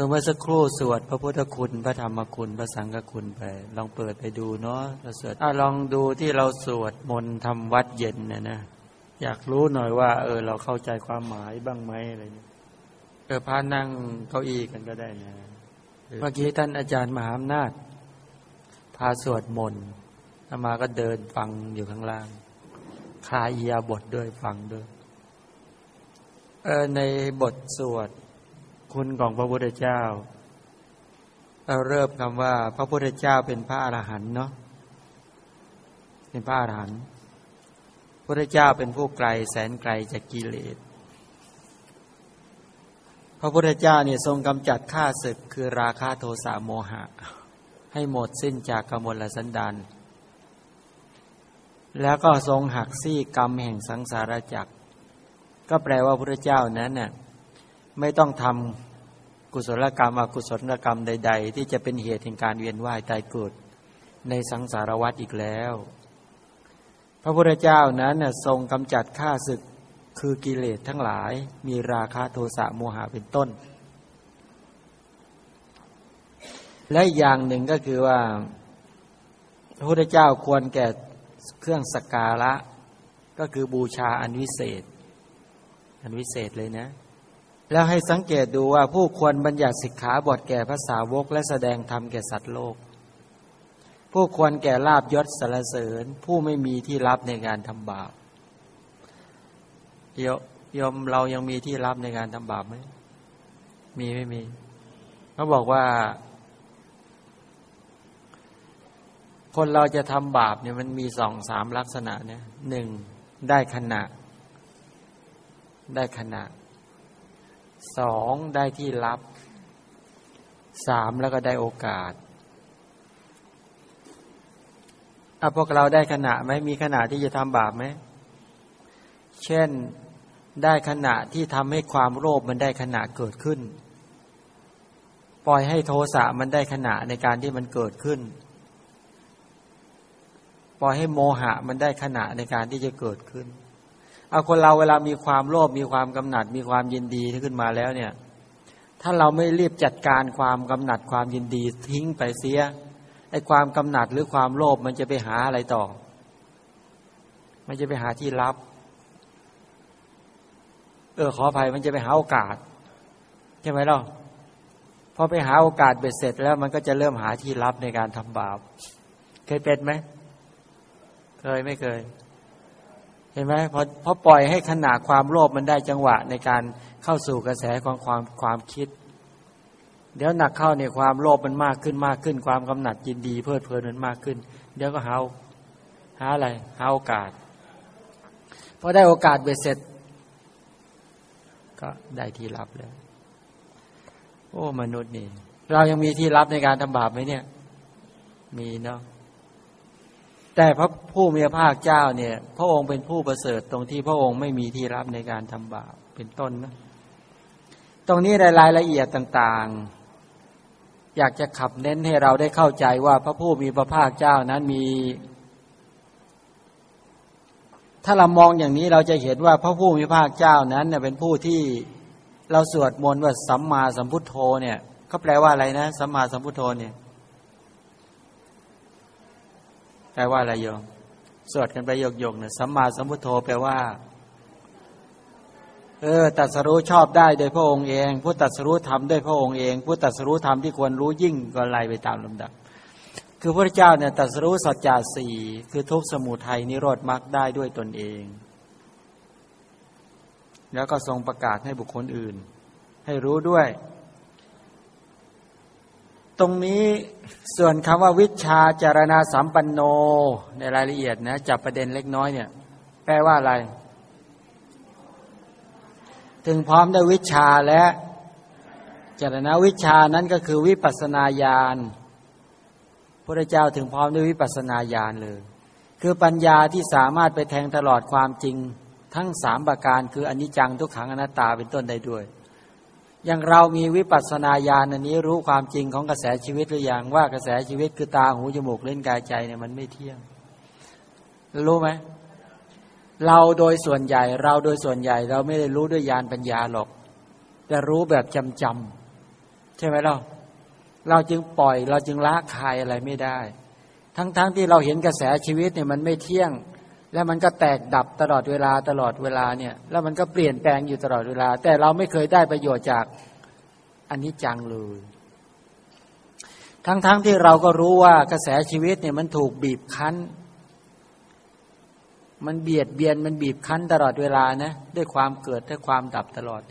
อเมื่อสักครู่สวดพระพุทธคุณพระธรรมคุณพระสังฆคุณไป ลองเปิดไปดูเนาะเราสวดอะลองดูที่เราสวดมนต์ทำวัดเย็นเนี่ยนะอยากรู้หน่อยว่า เออ เราเข้าใจความหมายบ้างไหมอะไรเนี่ยเออพานั่งเก้าอี้กันก็ได้นะเมื่อกี้ท่านอาจารย์มหาอำนาจ พาสวดมนต์อามาก็เดินฟังอยู่ข้างล่าง คลายอียาบทด้วยฟังด้วยเออในบทสวด คุณของพระพุทธเจ้า เราเริ่มคำว่า พระพุทธเจ้าเป็นพระอรหันต์เนาะเป็นพระอรหันต์พระพุทธเจ้าเป็นผู้ไกลแสนไกลจากกิเลส พระพุทธเจ้าเนี่ยทรงกำจัดข้าศึกคือราคะโทสะโมหะ ให้หมดสิ้นจากกมลสันดานแล้วก็ทรงหักซี่กรรมแห่งสังสารจักรก็แปลว่าพระเจ้านั้นน่ะไม่ต้องทำ กุศลกรรมอกุศลกรรมใด ๆ ที่จะเป็นเหตุแห่งการเวียนว่ายตายเกิด ในสังสารวัฏอีกแล้ว พระพุทธเจ้านั้นทรงกำจัดข้าศึกคือกิเลสทั้งหลายมีราคะโทสะโมหะเป็นต้น และอย่างหนึ่งก็คือว่า พระพุทธเจ้าควรแก่เครื่องสักการะ ก็คือบูชาอันวิเศษ อันวิเศษเลยนะ แล้วให้สังเกตดูว่าผู้ควรบัญญัติสิกขาบทแก่ภาษาวก และแสดงธรรมแก่สัตว์โลก ผู้ควรแก่ลาบยศสรรเสริญ ผู้ไม่มีที่รับในการทำบาปยมเรายังมีที่รับในการทำบาปไหมมีไม่มีเขาบอกว่า คนเราจะทำบาปเนี่ยมันมีสองสามลักษณะเนี่ยหนึ่งได้ขณะ ได้ขณะ สองได้ที่รับสามแล้วก็ได้โอกาสอะพวกเราได้ขณะไหมมีขณะที่จะทำบาปไหมเช่นได้ขณะที่ทำให้ความโลภมันได้ขณะเกิดขึ้น ปล่อยให้โทสะมันได้ขณะในการที่มันเกิดขึ้น ปล่อยให้โมหะมันได้ขณะในการที่จะเกิดขึ้น เอาคนเราเวลามีความโลภมีความกำหนัด มีความยินดีขึ้นมาแล้วเนี่ย ถ้าเราไม่รีบจัดการความกำหนัดความยินดีทิ้งไปเสียไอ้ความกำหนัดหรือความโลภมันจะไปหาอะไรต่อ มันจะไปหาที่รับ เออขออภัยมันจะไปหาโอกาสใช่ไหมล่ะพอไปหาโอกาสเบ็ดเสร็จแล้วมันก็จะเริ่มหาที่รับในการทำบาป เคยเป็นไหม เคยไม่เคย เห็นไหมพอพอปล่อยให้ขนาดความโลภมันได้จังหวะในการเข้าสู่กระแสของความความคิด เดี๋ยวหนักเข้าเนี่ยความโลภมันมากขึ้นมากขึ้น ความกำหนัดยินดี เพลิดเพลินมันมากขึ้น เดี๋ยวก็หาหาอะไรหาโอกาสพอได้โอกาสเบ็ดเสร็จ ก็ได้ที่รับแล้ว โอ้มนุษย์นี่เรายังมีที่รับในการทำบาปไหมเนี่ย มีเนาะ แต่พระผู้มีพระภาคเจ้าเนี่ย พระองค์เป็นผู้ประเสริฐตรงที่พระองค์ไม่มีที่รับในการทำบาปเป็นต้นนะตรงนี้รายละเอียดต่างๆ อยากจะขับเน้นให้เราได้เข้าใจว่าพระผู้มีพระภาคเจ้านั้นมี ถ้าเรามองอย่างนี้เราจะเห็นว่าพระผู้มีพระภาคเจ้านั้นเนี่ยเป็นผู้ที่เราสวดมนต์ว่าสัมมาสัมพุทโธเนี่ยเขาแปลว่าอะไรนะ สัมมาสัมพุทโธเนี่ย แปลว่าอะไรโยมสวดกันไปโยกโยกเนี่ยสัมมาสัมพุทโธแปลว่า เออตัดสรู้ชอบได้โดยพระองค์เอง ผู้ตัดสรู้ทำด้วยพระองค์เอง ผู้ตัดสรู้ทำที่ควรรู้ยิ่งก็ไล่ไปตามลำดับ คือพระเจ้าเนี่ยตัดสรู้สัจจะสี่คือทุกสมุทัยนิโรธมรรคได้ด้วยตนเอง แล้วก็ทรงประกาศให้บุคคลอื่น ให้รู้ด้วย ตรงนี้ส่วนคำว่าวิชาจารณาสัมปันโนในรายละเอียดนะจับประเด็นเล็กน้อยเนี่ย แปลว่าอะไร ถึงพร้อมด้วยวิชาและจารณาวิชานั้นก็คือวิปัสนาญาณพระเจ้าถึงพร้อมด้วยวิปัสนาญาณเลย คือปัญญาที่สามารถไปแทงตลอดความจริง ทั้งสามประการคืออนิจจังทุกขังอนัตตาเป็นต้นได้ด้วย อย่างเรามีวิปัสสนาญาณอันนี้รู้ความจริงของกระแสชีวิตหรือยังว่ากระแสชีวิตคือตาหูจมูกเล่นกายใจเนี่ยมันไม่เที่ยง รู้ไหมเราโดยส่วนใหญ่ เราโดยส่วนใหญ่ เราไม่ได้รู้ด้วยญาณปัญญาหรอก แต่รู้แบบจำจำใช่ไหมเราเราจึงปล่อย เราจึงละคายอะไรไม่ได้ ทั้งๆทที่เราเห็นกระแสชีวิตเนี่ยมันไม่เที่ยง แล้วมันก็แตกดับตลอดเวลาตลอดเวลาเนี่ย แล้วมันก็เปลี่ยนแปลงอยู่ตลอดเวลา แต่เราไม่เคยได้ประโยชน์จากอันนี้จังเลย ทั้งๆทที่เราก็รู้ว่ากระแสชีวิตเนี่ยมันถูกบีบคั้น มันเบียดเบียนมันบีบคั้นตลอดเวลานะด้วยความเกิดด้วยความดับตลอด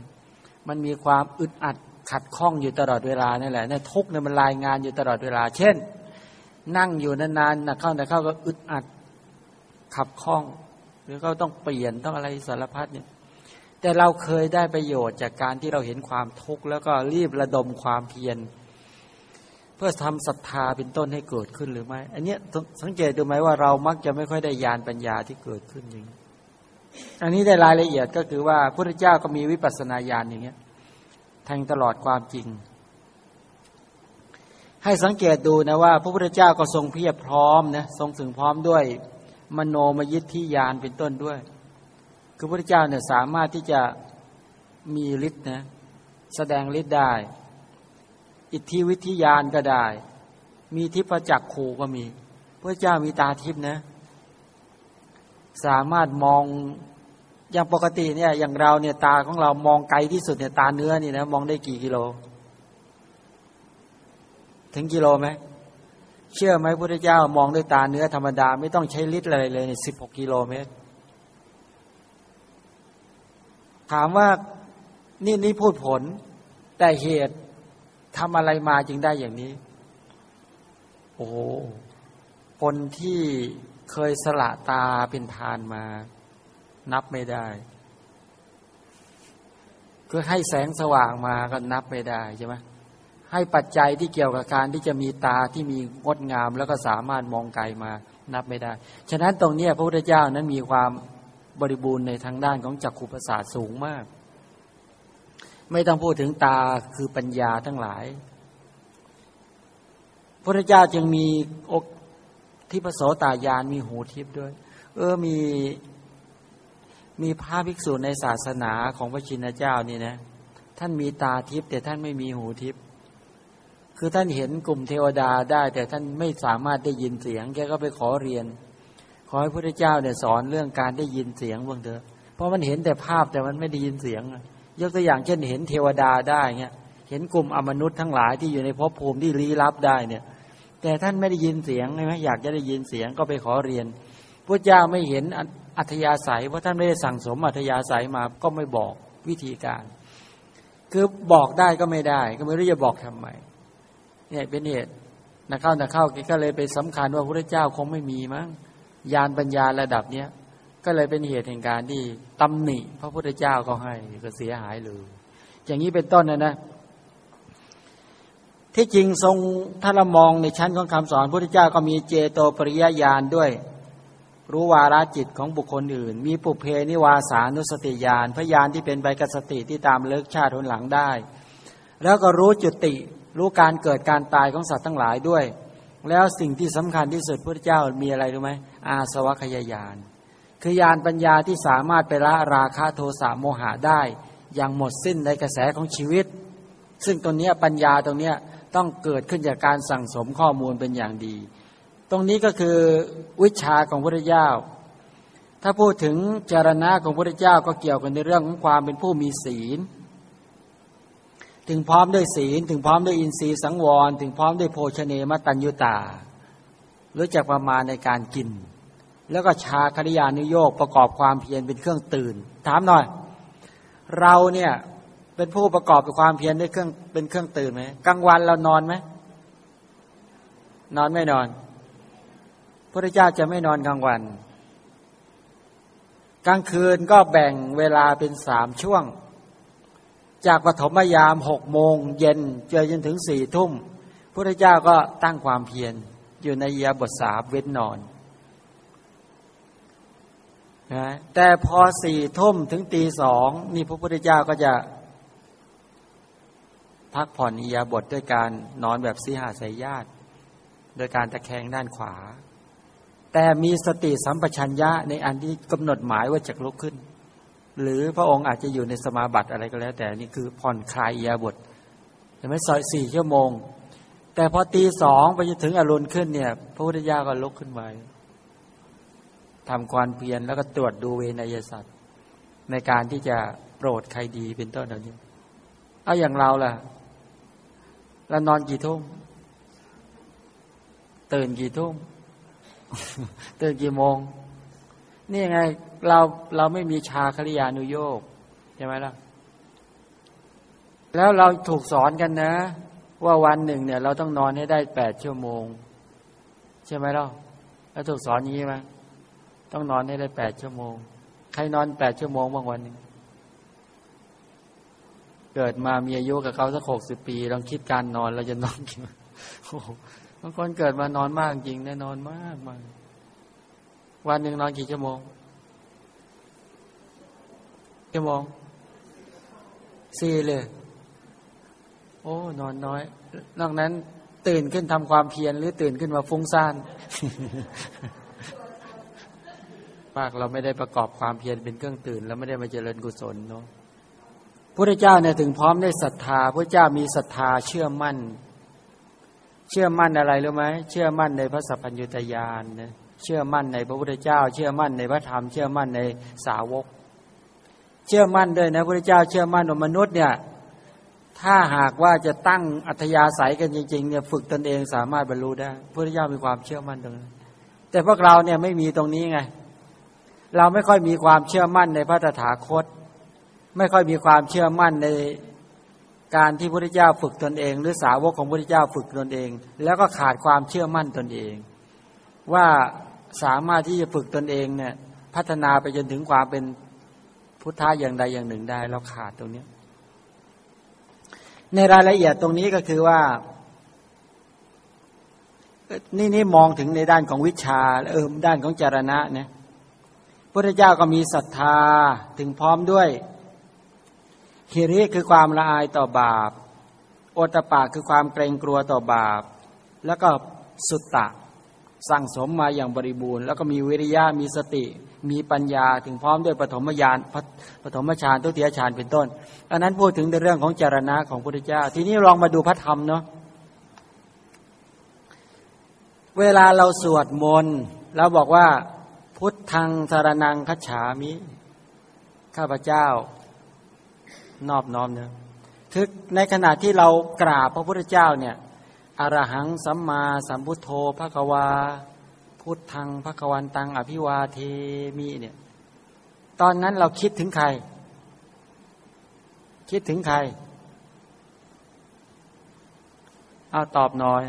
มันมีความอึดอัดขัดข้องอยู่ตลอดเวลานี่แหละเนี่ยทุกเนี่ยมันรายงานอยู่ตลอดเวลา เช่น นั่งอยู่นานๆนะเข้านะเข้าก็อึดอัด ขับข้อง หรือก็ต้องเปลี่ยนต้องอะไรสารพัดเนี่ยแต่เราเคยได้ประโยชน์จากการที่เราเห็นความทุกข์แล้วก็รีบระดมความเพียรเพื่อทำศรัทธาเป็นต้นให้เกิดขึ้นหรือไม่ อันนี้สังเกตดูไหมว่าเรามักจะไม่ค่อยได้ยานปัญญาที่เกิดขึ้นอย่างนี้อันนี้ได้รายละเอียดก็คือว่าพระพุทธเจ้าก็มีวิปัสสนาญาณอย่างเงี้ยแทงตลอดความจริง ให้สังเกตดูนะว่า พระพุทธเจ้าก็ทรงเพียบพร้อมนะทรงถึงพร้อมด้วย มโนมยิทธิญาณเป็นต้นด้วย คือพระเจ้าเนี่ยสามารถที่จะมีฤทธิ์นะแสดงฤทธิ์ได้ อิทธิวิทยานก็ได้ มีทิพจักขูก็มี พระเจ้ามีตาทิพนะ สามารถมองอย่างปกติเนี่ยอย่างเราเนี่ยตาของเรามองไกลที่สุดเนี่ยตาเนื้อนี่นะมองได้กี่กิโล ถึงกิโลไหม เชื่อไหมพระเจ้ามองด้วยตาเนื้อธรรมดา ไม่ต้องใช้ลิตรอะไรเลยเนี่ยสิบหกกิโลเมตร ถามว่านี่นี่พูดผล แต่เหตุทำอะไรมาจึงได้อย่างนี้ โอ้คนที่เคยสละตาเป็นทานมา นับไม่ได้ก็ให้แสงสว่างมาก็นับไม่ได้ใช่ไหม ให้ปัจจัยที่เกี่ยวกับการที่จะมีตาที่มีงดงาม แล้วก็สามารถมองไกลมานับไม่ได้ ฉะนั้นตรงนี้พระพุทธเจ้านั้นมีความบริบูรณ์ในทางด้านของจักขุประสาทสูงมาก ไม่ต้องพูดถึงตาคือปัญญาทั้งหลาย พระพุทธเจ้าจึงมีอกที่พระโสตายานมีหูทิพย์ด้วย เออมีมีพระภิกษุในศาสนาของพระชินเจ้านี่นะ ท่านมีตาทิพย์แต่ท่านไม่มีหูทิพย คือท่านเห็นกลุ่มเทวดาได้ แต่ท่านไม่สามารถได้ยินเสียง แกก็ไปขอเรียน ขอให้พระเจ้าเนี่ยสอนเรื่องการได้ยินเสียงบ้างเถอะเพราะมันเห็นแต่ภาพแต่มันไม่ได้ยินเสียง ยกตัวอย่างเช่นเห็นเทวดาได้เงี้ยเห็นกลุ่มอมนุษย์ทั้งหลายที่อยู่ในภพภูมิที่ลี้ลับได้เนี่ย แต่ท่านไม่ได้ยินเสียงใช่ไหมอยากจะได้ยินเสียงก็ไปขอเรียนพระเจ้าไม่เห็นอัธยาศัยเพราะท่านไม่ได้สั่งสมอัธยาศัยมาก็ไม่บอกวิธีการ คือบอกได้ก็ไม่ได้ ก็ไม่รู้จะบอกทำไม เนี่ยเป็นเหตุนักเข้านักเข้าก็เลยไปสำคัญว่าพระเจ้าคงไม่มีมั้งยานปัญญาระดับเนี้ยก็เลยเป็นเหตุแห่งการที่ตำหนิ พระพุทธเจ้าก็ให้ก็เสียหายเลยอย่างนี้เป็นต้นนะนะ ที่จริงทรงถ้าเรามองในชั้นของคำสอนพระพุทธเจ้าก็มีเจโตปริยญาณด้วย รู้วาระจิตของบุคคลอื่น มีปุเพนิวาสานุสติญาณพยานที่เป็นใบกสติที่ตามเลิกชาติทนหลังได้ แล้วก็รู้จุติ รู้การเกิดการตายของสัตว์ทั้งหลายด้วย แล้วสิ่งที่สำคัญที่สุดพระเจ้ามีอะไรรู้ไหมอาสวัคยายาน คือญาณปัญญาที่สามารถไปละราคะโทสะโมหะได้ อย่างหมดสิ้นในกระแสของชีวิต ซึ่งตรงนี้ปัญญาตรงนี้ต้องเกิดขึ้นจากการสั่งสมข้อมูลเป็นอย่างดี ตรงนี้ก็คือวิชาของพระเจ้า ถ้าพูดถึงจารณะของพระเจ้าก็เกี่ยวกันในเรื่องของความเป็นผู้มีศีล ถึงพร้อมด้วยศีล ถึงพร้อมด้วยอินทรีย์สังวร ถึงพร้อมด้วยโภชเนมตัญยุตา รู้จักประมาณในการกิน แล้วก็ชาคริยานุโยกประกอบความเพียรเป็นเครื่องตื่น ถามหน่อย เราเนี่ยเป็นผู้ประกอบกับความเพียรด้วยเครื่องเป็นเครื่องตื่นไหมกลางวันเรานอนไหมนอนไม่นอนพระเจ้าจะไม่นอนกลางวัน กลางคืนก็แบ่งเวลาเป็นสามช่วง จากปฐมยามหกโมงเย็นเจอจนถึงสี่ทุ่มพระเจ้าก็ตั้งความเพียรอยู่ในยาบทสาเว้นนอนนะแต่พอสี่ทุ่มถึงตีสองนี่พระพุทธเจ้าก็จะ พักผ่อนอิยาบทด้วยการนอนแบบสีหาสายญาติ โดยการตะแคงด้านขวา แต่มีสติสัมปชัญญะในอันที่กำหนดหมายว่าจะลุกขึ้น หรือพระองค์อาจจะอยู่ในสมาบัติอะไรก็แล้ว แต่นี่คือผ่อนคลายยาบทช่ไหมสอยสี่ชั่วโมง แต่พอตีสองไปจนถึงอรุณขึ้นเนี่ย พระพุทธเจ้าก็ลุกขึ้นมาทำความเพียรแล้วก็ตรวจดูเวนยสัตว์ ในการที่จะโปรดใครดีเป็นต้นเหล่านี้ เอาอย่างเราล่ะเรานอนกี่ทุ่มตื่นกี่ทุ่มตื่นกี่โมง นี่ไงเราเราไม่มีชาคริยานุโยกใช่ไหมล่ะ แล้วเราถูกสอนกันนะ ว่าวันหนึ่งเนี่ย เราต้องนอนให้ได้แปดชั่วโมง ใช่ไหมล่ะแล้วถูกสอนอย่างนี้ไหมต้องนอนให้ได้แปดชั่วโมง ใครนอนแปดชั่วโมงบางวันหนึ่งเกิดมามีอายุกับเขาสักหกสิบปีลองคิดการนอนเราจะนอนกี่บางคนเกิดมานอนมากจริงแน่นอนมากมาก วันหนึ่งนอนกี่ชั่วโมงชั่วโมงสี่เลย โอ้ นอนน้อย นอกนั้น ตื่นขึ้นทำความเพียรหรือตื่นขึ้นมาฟุ้งซ่านมากเราไม่ได้ประกอบความเพียรเป็นเครื่องตื่น แล้วไม่ได้มาเจริญกุศลเนาะพระเจ้าเนี่ยถึงพร้อมได้ศรัทธาพระเจ้ามีศรัทธาเชื่อมั่น เชื่อมั่นอะไรรู้ไหมเชื่อมั่นในพระสัพพัญญุตยานนะ เชื่อมั่นในพระพุทธเจ้า เชื่อมั่นในพระธรรม เชื่อมั่นในสาวก เชื่อมั่นด้วยนะพระเจ้า เชื่อมั่นว่ามนุษย์เนี่ยถ้าหากว่าจะตั้งอัธยาศัยกันจริงๆเนี่ยฝึกตนเองสามารถบรรลุได้พระพุทธเจ้ามีความเชื่อมั่นตรงนั้นแต่พวกเราเนี่ยไม่มีตรงนี้ไง เราไม่ค่อยมีความเชื่อมั่นในพระตถาคต ไม่ค่อยมีความเชื่อมั่นในการที่พระพุทธเจ้าฝึกตนเอง หรือสาวกของพระพุทธเจ้าฝึกตนเอง แล้วก็ขาดความเชื่อมั่นตนเอง ว่า สามารถที่จะฝึกตนเองเนี่ย พัฒนาไปจนถึงความเป็นพุทธะอย่างใดอย่างหนึ่งได้ เราขาดตรงนี้ ในรายละเอียดตรงนี้ก็คือว่า นี่นี่มองถึงในด้านของวิชาเออด้านของจารณะเนี่ยพระเจ้าก็มีศรัทธาถึงพร้อมด้วยฮิริคือความละอายต่อบาป โอตปาคือความเกรงกลัวต่อบาป แล้วก็สุตตะ สั่งสมมาอย่างบริบูรณ์ แล้วก็มีวิริยะมีสติ มีปัญญาถึงพร้อมด้วยปฐมญาณปฐมฌานทุติยฌานเป็นต้น อันนั้นพูดถึงในเรื่องของจารณะของพระพุทธเจ้า ทีนี้ลองมาดูพระธรรมเนาะเวลาเราสวดมนต์เราบอกว่า พุทธังสารนังคัจฉามิ ข้าพเจ้านอบน้อมเนะทึกในขณะที่เรากราบพระพุทธเจ้าเนี่ย อรหังสัมมาสัมพุทโธพระกวา พุทธังพระกวันตังอภิวาเทมีเนี่ย ตอนนั้นเราคิดถึงใคร คิดถึงใคร เอาตอบหน่อย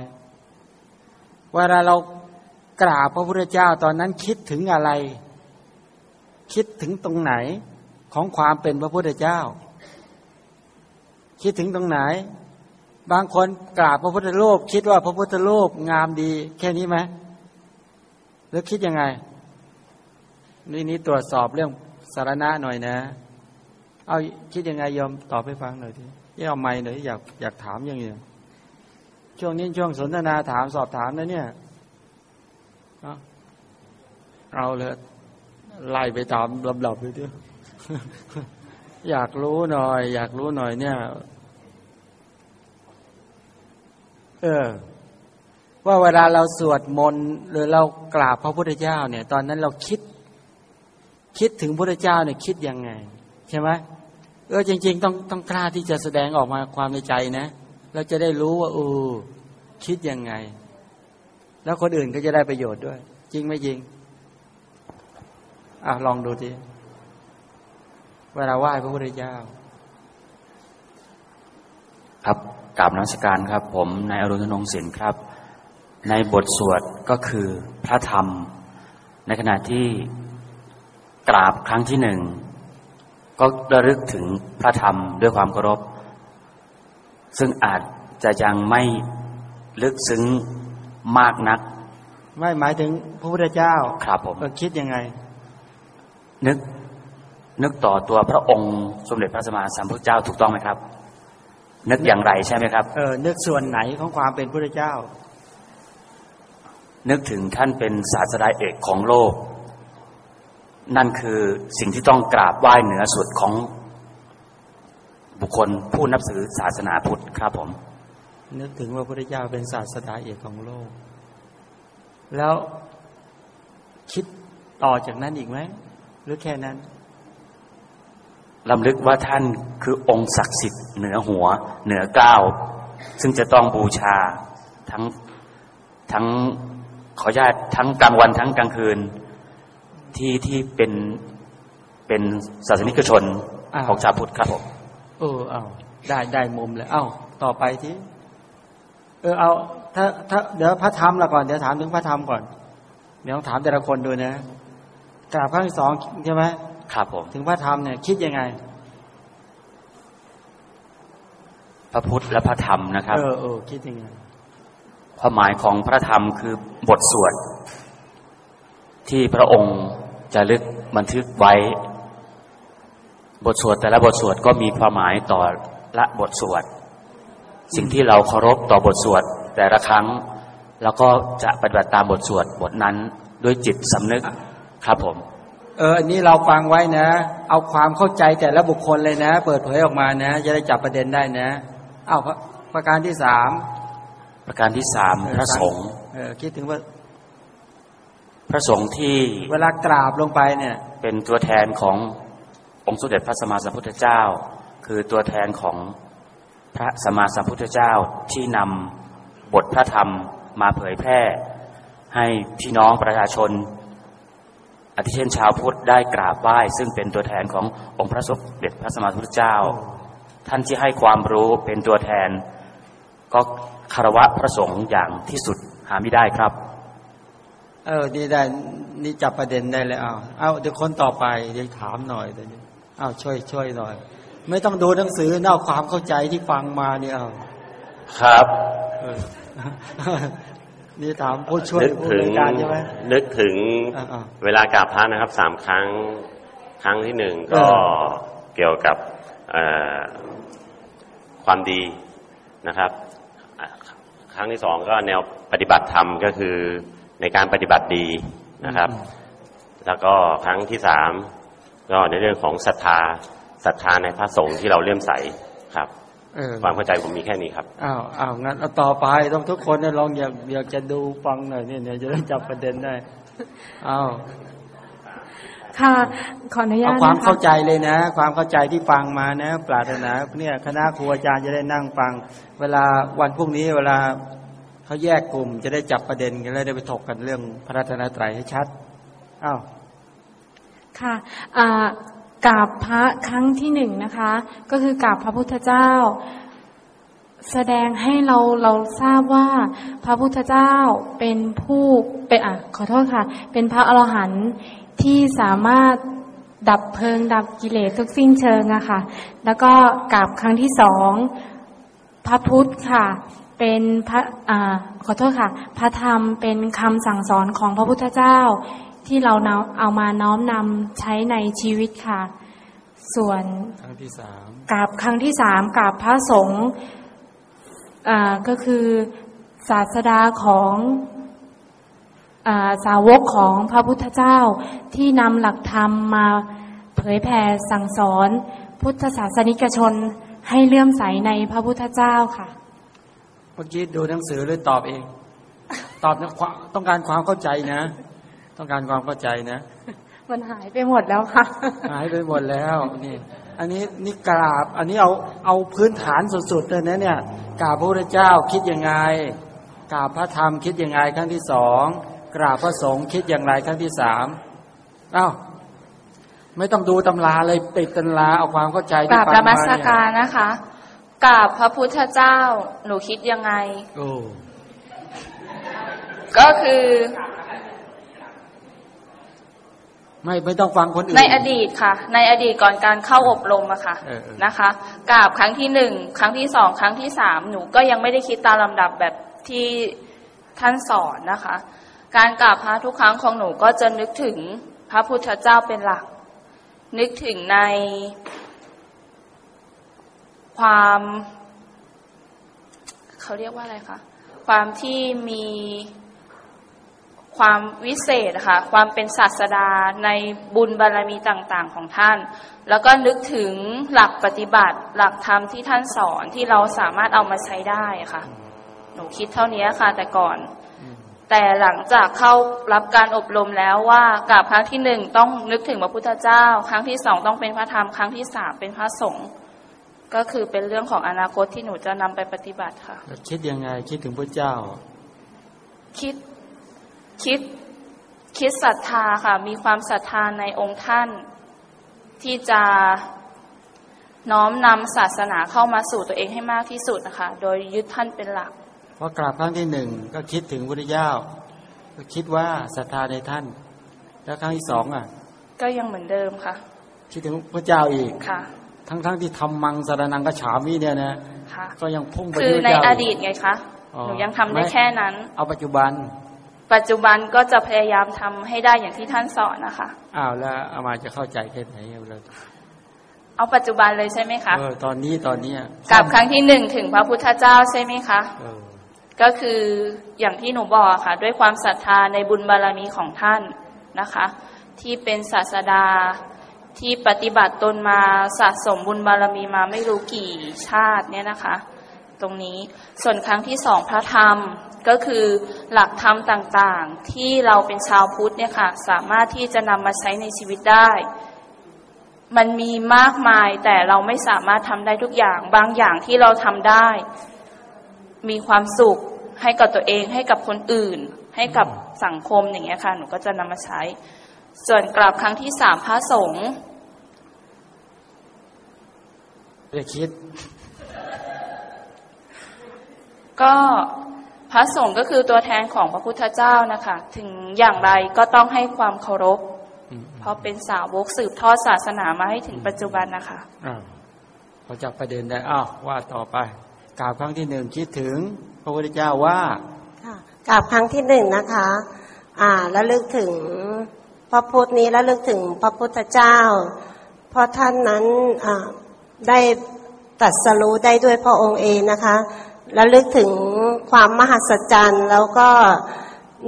เวลาเรากราบพระพุทธเจ้าตอนนั้นคิดถึงอะไร คิดถึงตรงไหนของความเป็นพระพุทธเจ้า คิดถึงตรงไหน บางคนกราบพระพุทธรูปคิดว่าพระพุทธรูปงามดี แค่นี้ไหมหรือคิดยังไง นี่นี้ตรวจสอบเรื่องสารณะหน่อยนะ เอาคิดยังไงยอมตอบให้ฟังหน่อยทีย่าเอาไม่หน่อยอยากอยากถามอย่างเงช่วงนี้ช่วงสนทนาถามสอบถามนะเนี่ยเอาเลยไล่ไปตามลำดับเลยทีอยากรู้หน่อย อยากรู้หน่อยเนี่ย เออ ว่าเวลาเราสวดมนต์หรือเรากราบพระพุทธเจ้า เนี่ย ตอนนั้นเราคิด คิดถึงพระพุทธเจ้าเนี่ยคิดยังไง ใช่ไหมเออจริง ๆ ต้องต้องกล้าที่จะแสดงออกมาความในใจนะเราจะได้รู้ว่าเออคิดยังไง แล้วคนอื่นก็จะได้ประโยชน์ด้วย จริงไม่จริงอะลองดูทีเวลาไหว้พระพุทธเจ้า ครับ กราบนักการครับ ผมนายอรุณธนงศิลป์ครับ ในบทสวดก็คือพระธรรม ในขณะที่กราบครั้งที่หนึ่งก็ระลึกถึงพระธรรมด้วยความเคารพ ซึ่งอาจจะยังไม่ลึกซึ้งมากนัก ไม่หมายถึงพระพุทธเจ้าครับผมคิดยังไง นึกนึกต่อตัวพระองค์สมเด็จพระสัมมาสัมพุทธเจ้าถูกต้องไหมครับ นึกอย่างไรใช่ไหมครับ เออ นึกส่วนไหนของความเป็นพระเจ้า นึกถึงท่านเป็นศาสดาเอกของโลก นั่นคือสิ่งที่ต้องกราบไหว้เหนือสุดของบุคคลผู้นับถือศาสนาพุทธครับผม นึกถึงว่าพระพุทธเจ้าเป็นศาสดาเอกของโลก แล้วคิดต่อจากนั้นอีกไหมหรือแค่นั้น ลำลึกว่าท่านคือองค์ศักดิ์สิทธิ์เหนือหัว เหนือเกล้าวซึ่งจะต้องบูชาทั้งทั้งขออนุญาตทั้งกลางวันทั้งกลางคืน ที่ที่เป็นเป็นศาสนิกชนอ่าของชาวพุทธครับผมเออเอาได้ได้มุมเลยเอ้าต่อไปที่เออเอาถ้าถ้าเดี๋ยวพระธรรมละก่อนเดี๋ยวถามถึงพระธรรมก่อนเดี๋ยวต้องถามแต่ละคนดูนะกราบครั้งที่สองใช่ไหม ครับผมถึงพระธรรมเนี่ยคิดยังไง พระพุทธและพระธรรมนะครับ เออเออคิดยังไงความหมายของพระธรรมคือบทสวดที่พระองค์จะลึกบันทึกไว้ บทสวดแต่ละบทสวดก็มีความหมายต่อละบทสวดสิ่งที่เราเคารพต่อบทสวดแต่ละครั้ง แล้วก็จะปฏิบัติตามบทสวดบทนั้นด้วยจิตสำนึกครับผม เอออันนี้เราฟังไว้นะ เอาความเข้าใจแต่ละบุคคลเลยนะ เปิดเผยออกมานะ จะได้จับประเด็นได้นะเอาพระประการที่สามประการที่สามเออพระสงฆ์เออคิดถึงว่า พระสงฆ์ที่เวลากราบลงไปเนี่ย เป็นตัวแทนขององค์สมเด็จพระสัมมาสัมพุทธเจ้า คือตัวแทนของพระสัมมาสัมพุทธเจ้าที่นำบทพระธรรมมาเผยแพร่ ให้พี่น้องประชาชน อาทิเช่นชาวพุทธได้กราบไหว้ ซึ่งเป็นตัวแทนขององค์พระสมเด็จพระสัมมาสัมพุทธเจ้า ท่านที่ให้ความรู้เป็นตัวแทน ก็คารวะพระสงฆ์อย่างที่สุดหาไม่ได้ครับ เออนี่ได้นี่จับประเด็นได้เลยเอาเอาเดี๋ยวคนต่อไปเดี๋ยวถามหน่อยเดี๋ยวนี้เอาช่วยช่วยหน่อย ไม่ต้องดูหนังสือเน่าความเข้าใจที่ฟังมาเนี่ยเอาครับเออ นี่ถามผู้ช่วยนึกผู้ถึงบริการใช่ไหม นึกถึงอ่าเวลากราบพระนะครับสามครั้งครั้งที่หนึ่งก็เออ เกี่ยวกับเอ่อความดีนะครับอะครั้งที่สองก็แนวปฏิบัติธรรมก็คือในการปฏิบัติดีนะครับ แล้วก็ครั้งที่สามก็ในเรื่องของศรัทธาศรัทธาในพระสงฆ์ที่เราเลื่อมใสครับเออ ความเข้าใจผมมีแค่นี้ครับอ้าวอ้าวงั้นเอาต่อไปต้องทุกคนเนี่ยลองอยากอยากจะดูฟังหน่อยเนี่ยเนี่ยจะได้จับประเด็นได้อ้าวค่ะขออนุญาเอาตความนะคะเข้าใจเลยนะ ความเข้าใจที่ฟังมานะ ปรารถนาเนี่ยคณะครูอาจารย์จะได้นั่งฟัง เวลาวันพรุ่งนี้เวลาเขาแยกกลุ่ม จะได้จับประเด็นกันแล้วได้ไปถกกันเรื่องพระรัตนตรัยให้ชัดอ้าวค่ะอ่า กราบพระครั้งที่หนึ่งนะคะ ก็คือกราบพระพุทธเจ้า แสดงให้เราเราทราบว่า พระพุทธเจ้าเป็นผู้เป็นอะขอโทษค่ะ เป็นพระอรหันต์ที่สามารถดับเพลิงดับกิเลสทุกสิ้นเชิงอะค่ะ แล้วก็กราบครั้งที่สองพระพุทธค่ะ เป็นพระอ่าขอโทษค่ะ พระธรรมเป็นคำสั่งสอนของพระพุทธเจ้า ที่เรานำเอามาน้อมนำใช้ในชีวิตค่ะ ส่วนครั้งที่สามกราบครั้งที่สามกราบพระสงฆ์อ่าก็คือศาสดาของอาสาวกของพระพุทธเจ้าที่นำหลักธรรมมาเผยแผ่สั่งสอน พุทธศาสนิกชนให้เลื่อมใสในพระพุทธเจ้าค่ะ เมื่อกี้ดูหนังสือหรือตอบเอง ตอบนะความต้องการความเข้าใจนะ ต้องการความเข้าใจนะ มันหายไปหมดแล้วค่ะ หายไปหมดแล้วนี่ อันนี้นี่กราบ อันนี้เอาเอาพื้นฐานสุดๆเลยนะเนี่ยกราบพระพุทธเจ้าคิดยังไงกราบพระธรรมคิดยังไงครั้งที่สองกราบพระสงฆ์คิดอย่างไรครั้งที่สามอ้าวไม่ต้องดูตำราเลยติดตำราเอาความเข้าใจกที่ราบฟังนมามัสเนี่ยการนะคะกราบพระพุทธเจ้า หนูคิดยังไงโอ้ก็คือ ไม่ไม่ต้องฟังคนอื่นในอดีตค่ะ ในอดีตก่อนการเข้าอบรมอะค่ะเออเออนะคะกราบครั้งที่หนึ่งครั้งที่สองครั้งที่สามหนูก็ยังไม่ได้คิดตามลำดับแบบที่ท่านสอนนะคะ การกราบพระทุกครั้งของหนูก็จะนึกถึงพระพุทธเจ้าเป็นหลัก นึกถึงในความเขาเรียกว่าอะไรคะความที่มี ความวิเศษอะค่ะความเป็นศาสดาในบุญบารมีต่างๆของท่าน แล้วก็นึกถึงหลักปฏิบัติหลักธรรมที่ท่านสอนที่เราสามารถเอามาใช้ได้อะค่ะ หนูคิดเท่านี้ค่ะแต่ก่อน แต่หลังจากเข้ารับการอบรมแล้วว่ากราบครั้งที่หนึ่งต้องนึกถึงพระพุทธเจ้า ครั้งที่สองต้องเป็นพระธรรมครั้งที่สามเป็นพระสงฆ์ก็คือเป็นเรื่องของอนาคตที่หนูจะนำไปปฏิบัติค่ะแล้วคิดยังไงคิดถึงพระเจ้า คิด คิดคิดศรัทธาค่ะ มีความศรัทธาในองค์ท่าน ที่จะน้อมนำศาสนาเข้ามาสู่ตัวเองให้มากที่สุดนะคะโดยยึดท่านเป็นหลักพอกราบครั้งที่หนึ่งก็คิดถึงพระเจ้าก็คิดว่าศรัทธาในท่าน แล้วครั้งที่สองอะ ก็ยังเหมือนเดิมค่ะ คิดถึงพระเจ้าอีกค่ะ ทั้งๆทที่ทำมังสารนังกฉามิเนี่ยนะค่ะก็ยังพุ่งไปคือที่พในระเจ้าอดีตไงคะอ๋อหนูยังทำได้ไม่แค่นั้น เอาปัจจุบัน ปัจจุบันก็จะพยายามทำให้ได้อย่างที่ท่านสอนนะคะอ้าวแล้วอามาจะเข้าใจแค่ไหนเอาเลยเอาปัจจุบันเลยใช่ไหมคะเออตอนนี้ตอนเนี้ยกับครั้งที่หนึ่งถึงพระพุทธเจ้าใช่ไหมคะเออก็คืออย่างที่หนูบอกค่ะ ด้วยความศรัทธาในบุญบารมีของท่านนะคะ ที่เป็นศาสดาที่ปฏิบัติตนมาสะสมบุญบารมีมาไม่รู้กี่ชาติเนี่ยนะคะ ตรงนี้ ส่วนครั้งที่สองพระธรรมก็คือหลักธรรมต่างๆ ที่เราเป็นชาวพุทธเนี่ยค่ะสามารถที่จะนำมาใช้ในชีวิตได้ มันมีมากมายแต่เราไม่สามารถทำได้ทุกอย่าง บางอย่างที่เราทำได้ มีความสุขให้กับตัวเองให้กับคนอื่น ให้กับสังคมอย่างเงี้ยค่ะ หนูก็จะนำมาใช้ ส่วนกราบครั้งที่สามพระสงฆ์จะคิด ก็พระสงฆ์ก็คือตัวแทนของพระพุทธเจ้านะคะ ถึงอย่างไรก็ต้องให้ความเคารพอืมเพราะเป็นสาวกสืบทอดศาสนามาให้ถึงปัจจุบันนะคะอ้าวพอจับประเด็นได้อ้าวว่าต่อไปกราบครั้งที่หนึ่งคิดถึงพระพุทธเจ้าว่าค่ะกราบครั้งที่หนึ่งนะคะ อ่าแล้วลึกถึงพระพุทธนี้แล้วลึกถึงพระพุทธเจ้า เพราะท่านนั้นอ่าได้ตรัสรู้ได้ด้วยพระองค์เองนะคะ แล้วลึกถึงความมหัศจรรย์ แล้วก็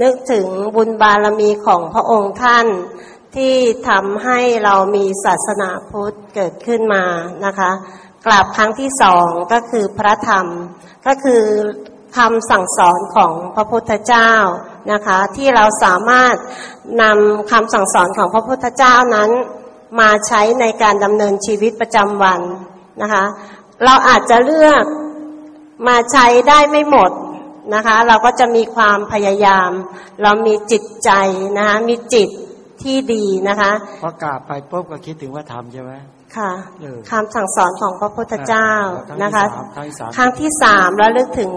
นึกถึงบุญบารมีของพระองค์ท่านที่ทำให้เรามีศาสนาพุทธเกิดขึ้นมานะคะกราบครั้งที่สองก็คือพระธรรม ก็คือคำสั่งสอนของพระพุทธเจ้านะคะที่เราสามารถนำคำสั่งสอนของพระพุทธเจ้านั้น มาใช้ในการดำเนินชีวิตประจำวันนะคะเราอาจจะเลือก มาใช้ได้ไม่หมดนะคะ เราก็จะมีความพยายาม เรามีจิตใจนะคะมีจิตที่ดีนะคะพอกราบไปปุ๊บก็คิดถึงว่าทำใช่ไหมค่ะเออคำสั่งสอนของพระพุทธเจ้าอ่านะคะครั้งที่สามครั้งที่สามแล้วลึกถึง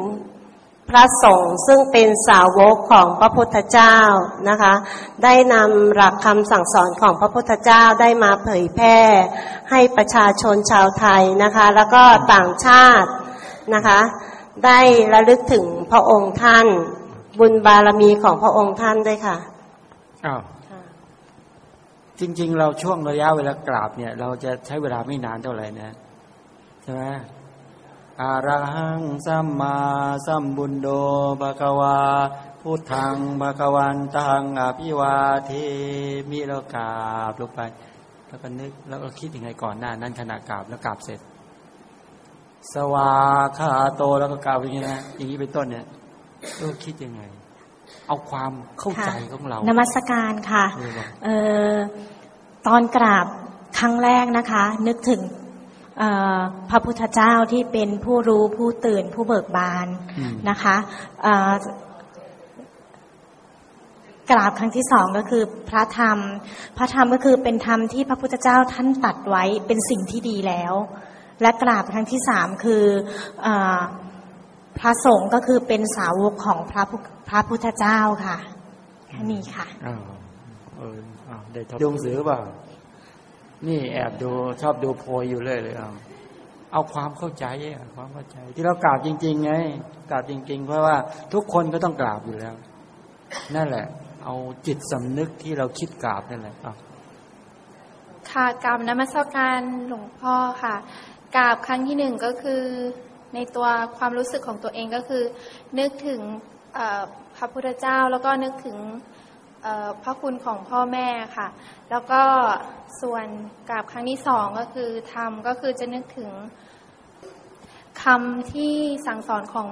พระสงฆ์ซึ่งเป็นสาวกของพระพุทธเจ้านะคะ ได้นำหลักคำสั่งสอนของพระพุทธเจ้าได้มาเผยแพร่ ให้ประชาชนชาวไทยนะคะ แล้วก็ต่างชาติ นะคะ ได้ระลึกถึงพระองค์ท่าน บุญบารมีของพระองค์ท่านด้วยค่ะอ้าวจริง ๆ เราช่วงระยะเวลากราบเนี่ย เราจะใช้เวลาไม่นานเท่าไหร่นะใช่ไหมอาระหังสัมมาสัมบุญโดภะคะวาพุทธังภะคะวันตังอภิวาเทมิแล้วกราบลงไป แล้วก็นึกแล้วก็คิดยังไงก่อนหน้านั้นขณะกราบแล้วกราบเสร็จ สวาคาโตแล้วก็กล่าวอย่างนี้นะอย่างนี้เป็นต้นเนี่ยเออคิดยังไง เอาความเข้าใจของเรา นมัสการค่ะเออบอกเอ่อตอนกราบครั้งแรกนะคะ นึกถึงเอ่อพระพุทธเจ้าที่เป็นผู้รู้ผู้ตื่นผู้เบิกบานอืมนะคะเอ่อกราบครั้งที่สองก็คือพระธรรม พระธรรมก็คือเป็นธรรมที่พระพุทธเจ้าท่านตัดไว้เป็นสิ่งที่ดีแล้ว และกราบครั้งที่สามคือเออพระสงฆ์ก็คือเป็นสาวกของพระพุพระพุทธเจ้าค่ะแค่นี้ค่ะอ้าวเอออ้าวได้ทำดูหนังสือเปล่า นี่แอบดูชอบดูโพยอยู่เลยเลยเอาเอาความเข้าใจอะความเข้าใจ ที่เรากราบจริง ๆ ไงกราบจริง ๆ เพราะว่าทุกคนก็ต้องกราบอยู่แล้ว นั่นแหละ เอาจิตสำนึกที่เราคิดกราบนั่นแหละเอาค่ะกราบนมัสการหลวงพ่อค่ะ กราบครั้งที่หนึ่งก็คือในตัวความรู้สึกของตัวเองก็คือ นึกถึงพระพุทธเจ้าแล้วก็นึกถึงพระคุณของพ่อแม่ค่ะ แล้วก็ส่วนกราบครั้งที่สองก็คือทำก็คือจะนึกถึงคำที่สั่งสอนของ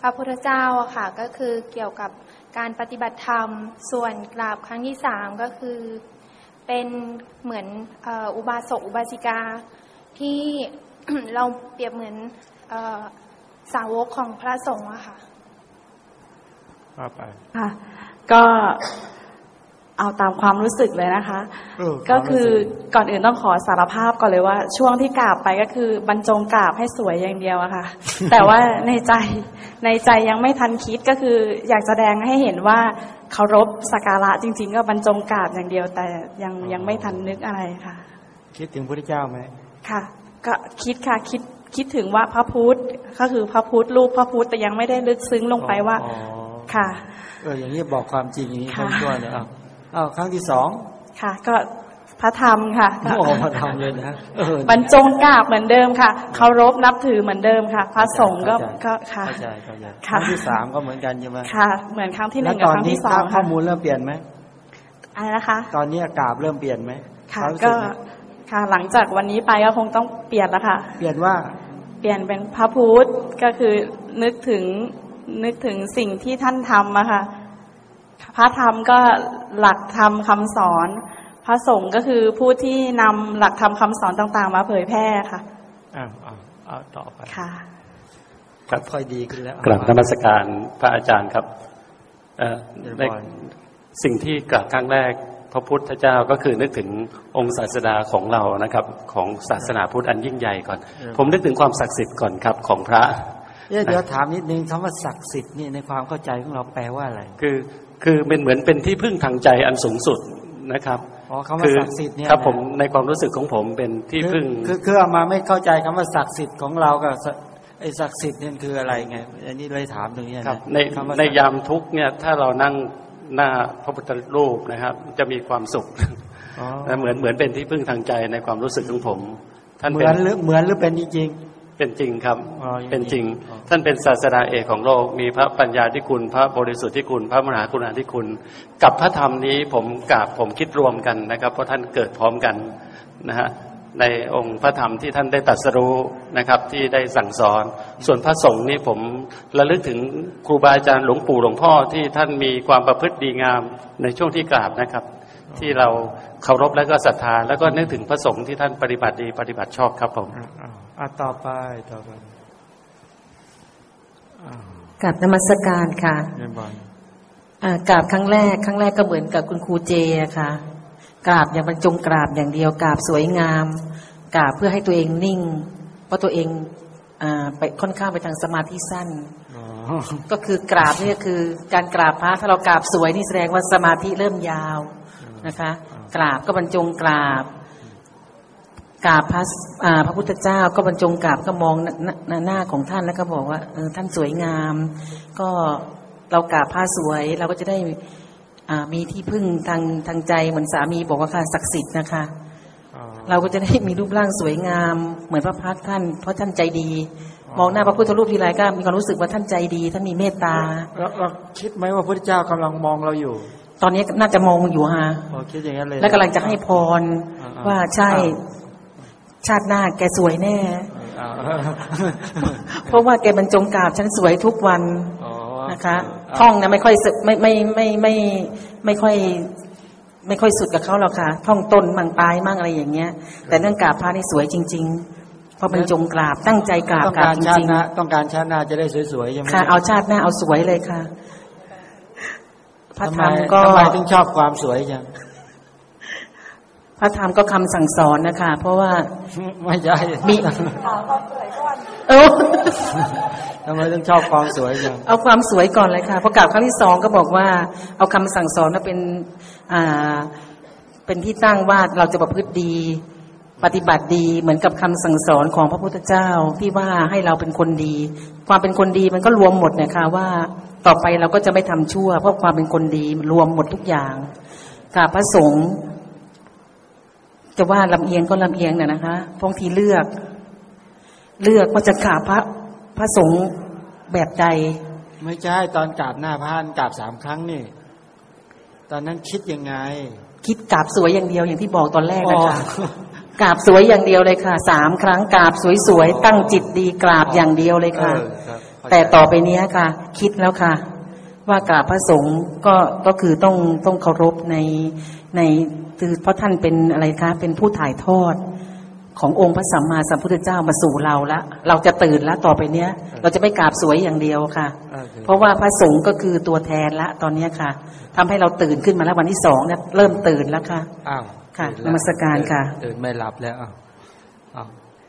พระพุทธเจ้าอะค่ะ ก็คือเกี่ยวกับการปฏิบัติธรรม ส่วนกราบครั้งที่สามก็คือเป็นเหมือนออุบาสกอุบาสิกาที่ เราเปรียบเหมือนเออสาวกของพระสงฆ์อะค่ะว่าไปค่ะ ก็เอาตามความรู้สึกเลยนะคะเออก็คือความรู้สึกก่อนอื่นต้องขอสารภาพก่อนเลยว่า ช่วงที่กราบไปก็คือบรรจงกราบให้สวยอย่างเดียวอะค่ะ แต่ว่าในใจในใจยังไม่ทันคิดก็คืออยากแสดงให้เห็นว่าเคารพสักการะจริง ๆ ก็บรรจงกราบอย่างเดียว แต่ยังยังไม่ทันนึกอะไรค่ะ คิดถึงพระพุทธเจ้าไหมค่ะ ก็คิดค่ะคิดคิดถึงว่าพระพุทธก็คือพระพุทธรูปพระพุทธแต่ยังไม่ได้ลึกซึ้งลงไปว่าอ๋อค่ะ เอออย่างนี้บอกความจริงอย่างนี้ค่ะทั้งตัวเนี่ยอ้าวอ้าวครั้งที่สองค่ะ ก็พระธรรมค่ะก็โอ้มาทำเลยนะเออบรรจงกราบเหมือนเดิมค่ะเคารพนับถือเหมือนเดิมค่ะ พระสงฆ์ก็เข้าใจก็ค่ะเข้าใจเข้าใจคค่ะรั้งที่สามก็เหมือนกันใช่ไหมค่ะ เหมือนครั้งที่หแล้นึ่วงกับตอนครั้งนี้ที่สองข้อค่ะมูลเริ่มเปลี่ยนไหมอะไรนะคะ ตอนนี้กราบเริ่มเปลี่ยนไหมค่ะวามรู้สึก็ไหม ค่ะ หลังจากวันนี้ไปก็คงต้องเปลี่ยนแล้วค่ะ เปลี่ยนว่า เปลี่ยนเป็นพระพุทธก็คือนึกถึงนึกถึงสิ่งที่ท่านทำอะค่ะ พระธรรมก็หลักธรรมคำสอน พระสงฆ์ก็คือผู้ที่นำหลักธรรมคำสอนต่าง ๆ มาเผยแพร่ค่ะอ้าวอ้าวอ้าวต่อไปค่ะครับค่อยดีขึ้นแล้วกราบนมัสการพระอาจารย์ครับเอ่อเดี๋ยวในก่อนสิ่งที่กราบครั้งแรก พระพุทธเจ้าก็คือนึกถึงองค์ศาสดาของเรานะครับ ของศาสนาพุทธอันยิ่งใหญ่ก่อน ผมนึกถึงความศักดิ์สิทธิ์ก่อนครับของพระเอ๊ะเดี๋ยวถามนิดนึงคำว่าศักดิ์สิทธิ์นี่ในความเข้าใจของเราแปลว่าอะไรคือคือเป็นเหมือนเป็นที่พึ่งทางใจอันสูงสุดนะครับอ๋อคำว่าศักดิ์สิทธิ์เนี่ยครับนะผมในความรู้สึกของผมเป็นที่คือพึ่งคือคือเอามาไม่เข้าใจคำว่าศักดิ์สิทธิ์ของเรากับสไอ้ศักดิ์สิทธิ์เนี่ยคืออะไรไง อันนี้เลยถามตรงนี้นะครับในคำว่าในยามทุกข์เนี่ยถ้าเรานั่ง หน้าพระพุทธรูปนะครับ จะมีความสุขอ๋อและเหมือนเหมือนเป็นที่พึ่งทางใจในความรู้สึกของผมท่านเหเป็มือนนหรือเหมือนหรือเป็นจริงเป็นจริงครับอ๋ออย่างนี้เป็นจริงอ๋อท่านเป็นศาสดาเอกของโลก มีพระปัญญาที่คุณ พระบริสุทธิ์ที่คุณ พระมหากรุณาธิคุณ กับพระธรรมนี้ผมกราบผมคิดรวมกันนะครับ เพราะท่านเกิดพร้อมกันนะฮะ ในองค์พระธรรมที่ท่านได้ตรัสรู้นะครับ ที่ได้สั่งสอน ส่วนพระสงฆ์นี่ผมระลึกถึงครูบาอาจารย์หลวงปู่หลวงพ่อที่ท่านมีความประพฤติดีงามในช่วงที่กราบนะครับ ที่เราเคารพและก็ศรัทธา แล้วก็นึกถึงพระสงฆ์ที่ท่านปฏิบัติดีปฏิบัติชอบครับผมๆอะอะอะต่อไปต่อไปอ้าวกับนมัสการค่ะเรียนบอลอ่ากราบครั้งแรกครั้งแรกก็เหมือนกับคุณครูเจอะค่ะ กราบอย่างบรรจงกราบอย่างเดียวกราบสวยงาม กราบเพื่อให้ตัวเองนิ่ง เพราะตัวเองอ่าไปค่อนข้างไปทางสมาธิสั้นอ๋อก็คือกราบนี่ก็คือการกราบพระถ้าเรากราบสวยนี่แสดงว่าสมาธิเริ่มยาวนะคะ กราบก็บรรจงกราบ กราบพระอ่าพระพุทธเจ้าก็บรรจงกราบก็มองหน้าหน้าหน้าของท่านแล้วก็บอกว่าเออท่านสวยงาม ก็เรากราบผ้าสวยเราก็จะได้อ่า มีที่พึ่งทางทางใจเหมือนสามีบอกว่าค่ะศักดิ์สิทธิ์นะคะอ๋อเราก็จะได้มีรูปร่างสวยงาม เหมือนพระพักตร์ท่าน เพราะท่านใจดี มองหน้าพระพุทธรูปทีไรก็มีความรู้สึกว่าท่านใจดีท่านมีเมตตาเราเราคิดไหมว่าพระพุทธเจ้ากำลังมองเราอยู่ ตอนนี้น่าจะมองอยู่ฮะอ๋อคิดอย่างนั้นเลยและกำลังจะให้พรอ่าๆว่าใช่ชาติหน้าแกสวยแน่อ่าเพราะว่าแกบรรจงกราบฉันสวยทุกวันอ๋อ นะคะอ่าท่องนะไม่ค่อยสึกไม่ไม่ไม่ไม่ไม่ค่อย ไม่ค่อยสุดกับเขาหรอกค่ะท่องต้นมั่งปลายมั่งอะไรอย่างเงี้ย แต่เรื่องกราบพระนี่สวยจริง ๆ เพราะบรรจงกราบตั้งใจกราบต้องกราการบจชาริติงหน้าต้องการชาติหน้าจะได้สวยๆใช่ไหมๆค่ะเอาชาติหน้าเอาสวยเลยค่ะพระทำธไมรรมก็ทำไมถึงชอบความสวยจัง พระธรรมก็คำสั่งสอนนะคะ เพราะว่าไม่ใช่มีเออทำไมถึงชอบความสวยจังเอาความสวยก่อนเลยค่ะพอกล่าวครั้งที่สองก็บอกว่า เอาคำสั่งสอนมาเป็นอ่าเป็นที่ตั้งว่าเราจะประพฤติดีปฏิบัติดีเหมือนกับคำสั่งสอนของพระพุทธเจ้าที่ว่าให้เราเป็นคนดี ความเป็นคนดีมันก็รวมหมดนะคะว่าต่อไปเราก็จะไม่ทำชั่ว เพราะความเป็นคนดีมันรวมหมดทุกอย่างกราบพระสงฆ์ จะว่าลำเอียงก็ลำเอียงน่ะนะคะบางทีเลือก เลือกว่าจะกราบพระพระสงฆ์แบบใด ไม่ใช่ตอนกราบหน้าพระกราบสามครั้งนี่ ตอนนั้นคิดยังไง คิดกราบสวยอย่างเดียวอย่างที่บอกตอนแรกนะคะอ๋อกราบสวยอย่างเดียวเลยค่ะสามครั้งกราบสวยๆตั้งจิตดีกราบอย่างเดียวเลยค่ะเออครับเข้าใจแต่ต่อไปเนี้ยค่ะ คิดแล้วค่ะ ว่ากราบพระสงฆ์ก็ก็คือต้องต้องเคารพในใน คือเพราะท่านเป็นอะไรคะ เป็นผู้ถ่ายทอดขององค์พระสัมมาสัมพุทธเจ้ามาสู่เราละเราจะตื่นแล้วต่อไปเนี้ย เราจะไม่กราบสวยอย่างเดียวค่ะโอเคเพราะว่าพระสงฆ์ก็คือตัวแทนละตอนเนี้ยค่ะทำให้เราตื่นขึ้นมาแล้ววันที่สองเนี่ยเริ่มตื่นแล้วค่ะอ้าวค่ะตื่แล้วนมัสการค่ะ ตื่นไม่หลับแล้วอ้าวอ้าว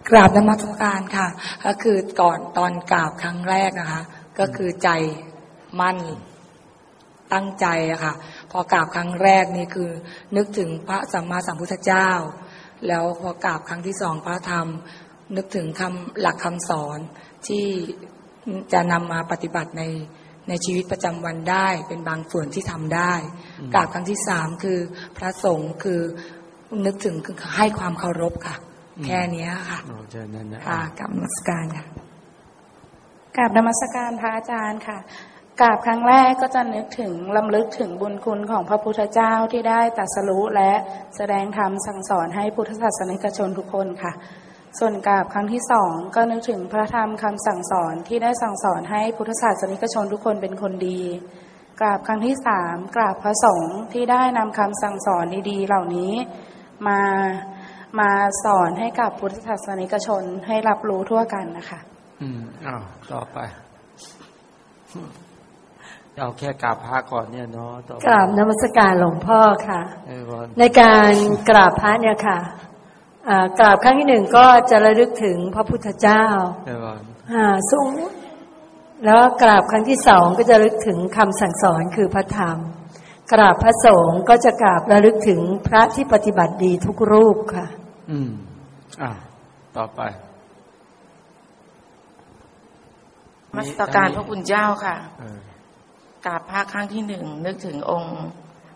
กราบนมัสการค่ะ ก็คือก่อนตอนกราบครั้งแรกนะคะ ก็คือใจมั่นตั้งใจอะค่ะ พอกราบครั้งแรกนี่คือ นึกถึงพระสัมมาสัมพุทธเจ้า แล้วพอกราบครั้งที่สองพระธรรม นึกถึงคำหลักคำสอนที่จะนำมาปฏิบัติในในชีวิตประจำวันได้เป็นบางส่วนที่ทำได้กราบครั้งที่สามคือพระสงฆ์คือนึกถึงคือให้ความเคารพค่ะ แค่เนี้ยค่ะโอ้เจอนั่นนะค่ะกับนมัสการค่ะกราบนมัสการพระอาจารย์ค่ะ กราบครั้งแรกก็จะนึกถึงลำลึกถึงบุญคุณของพระพุทธเจ้าที่ได้ตรัสรู้และแสดงธรรมสั่งสอนให้พุทธศาสนิกชนทุกคนค่ะ ส่วนกราบครั้งที่สองก็นึกถึงพระธรรมคำสั่งสอนที่ได้สั่งสอนให้พุทธศาสนิกชนทุกคนเป็นคนดีกราบครั้งที่สามกราบพระสงฆ์ที่ได้นำคำสั่งสอนดีๆ เหล่านี้มามาสอนให้กับพุทธศาสนิกชนให้รับรู้ทั่วกันนะคะ อืมอ้าวต่อไป เอาแค่กราบพระก่อนเนี่ยเนาะต่อไปกราบนมัสการหลวงพ่อค่ะเออก่อนในการกราบพระเนี่ยค่ะอ่ากราบครั้งที่หนึ่งก็จะระลึกถึงพระพุทธเจ้าเออก่อนอ่าทรงแล้วกราบครั้งที่สองก็จะระลึกถึงคำสั่งสอนคือพระธรรม กราบพระสงฆ์ก็จะกราบระลึกถึงพระที่ปฏิบัติดีทุกรูปค่ะ อืม อ่าต่อไปนมัสการพระคุณเจ้าค่ะเออ กราบพระครั้งที่หนึ่งนึกถึงองค์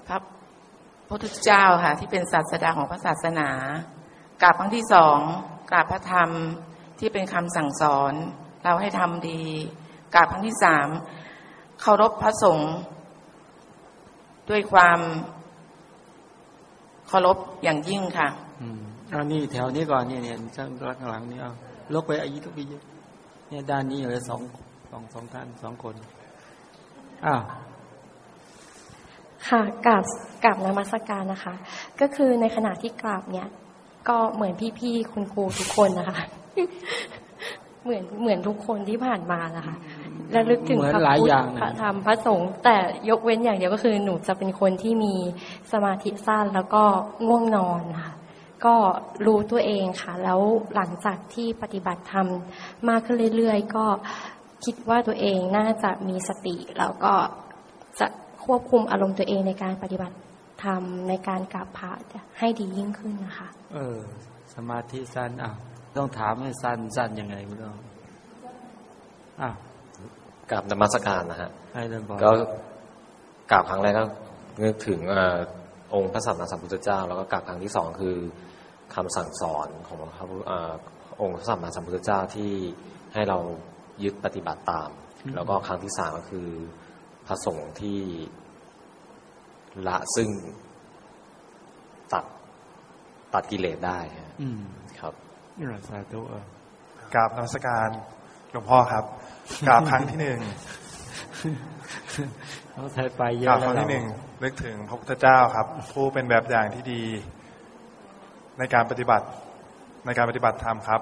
พระพุทธเจ้าค่ะที่เป็นศาสดาของพระศาสนากราบครั้งที่สองกราบพระธรรมที่เป็นคำสั่งสอน เราให้ทำดีกราบครั้งที่สามเคารพพระสงฆ์ด้วยความเคารพอย่างยิ่งค่ะอืมเอานี่แถวนี้ก่อนนี่เนี่ยข้างข้างหลังนี่เอาลกไปอายุทุกปีเยอะเนี่ยด้านนี้เหลือสองสองสองท่านสองคน อ้าวค่ะกราบกราบนมัสการนะคะ ก็คือในขณะที่กราบเนี่ย ก็เหมือนพี่ๆคุณครูทุกคนนะคะ เหมือนเหมือนทุกคนที่ผ่านมานะคะและลึกถึงเหมือนพระหลายพุทอธย่างพระนะธรรมพระสงฆ์แต่ยกเว้นอย่างเดียวก็คือหนูจะเป็นคนที่มีสมาธิสั้นแล้วก็ง่วงนอนค่ะ ก็รู้ตัวเองค่ะ แล้วหลังจากที่ปฏิบัติธรรมมากขึ้นเรื่อยๆ ก็ คิดว่าตัวเองน่าจะมีสติ แล้วก็จะควบคุมอารมณ์ตัวเองในการปฏิบัติธรรมในการกราบพระให้ดียิ่งขึ้นนะคะ เออ สมาธิสั้นอ้าวต้องถามให้สั้นสั้นยังไงไม่รู้อ้าวกับนมัสการนะฮะให้เริ่มบอกก็กราบครั้งแรกก็นึกถึงเอ่อองค์พระสัมมาสัมพุทธเจ้า แล้วก็กราบครั้งที่สองคือคำสั่งสอนของพระพุทธเอ่อองค์พระสัมมาสัมพุทธเจ้าที่ให้เรา ยึดปฏิบัติตาม แล้วก็ครั้งที่สามก็คือพระสงฆ์ที่ละซึ่งตัดตัดกิเลสได้ฮะอืมครับนี่แหละสาธุเออกราบนมัสการหลวงพ่อครับกราบครั้งที่หนึ่งเขาใช้ไปเยกอะราบครั้งแล้วที่หนึ่งนึกถึงพระพุทธเจ้าครับ ผู้เป็นแบบอย่างที่ดี ในการปฏิบัติในการปฏิบัติธรรมครับ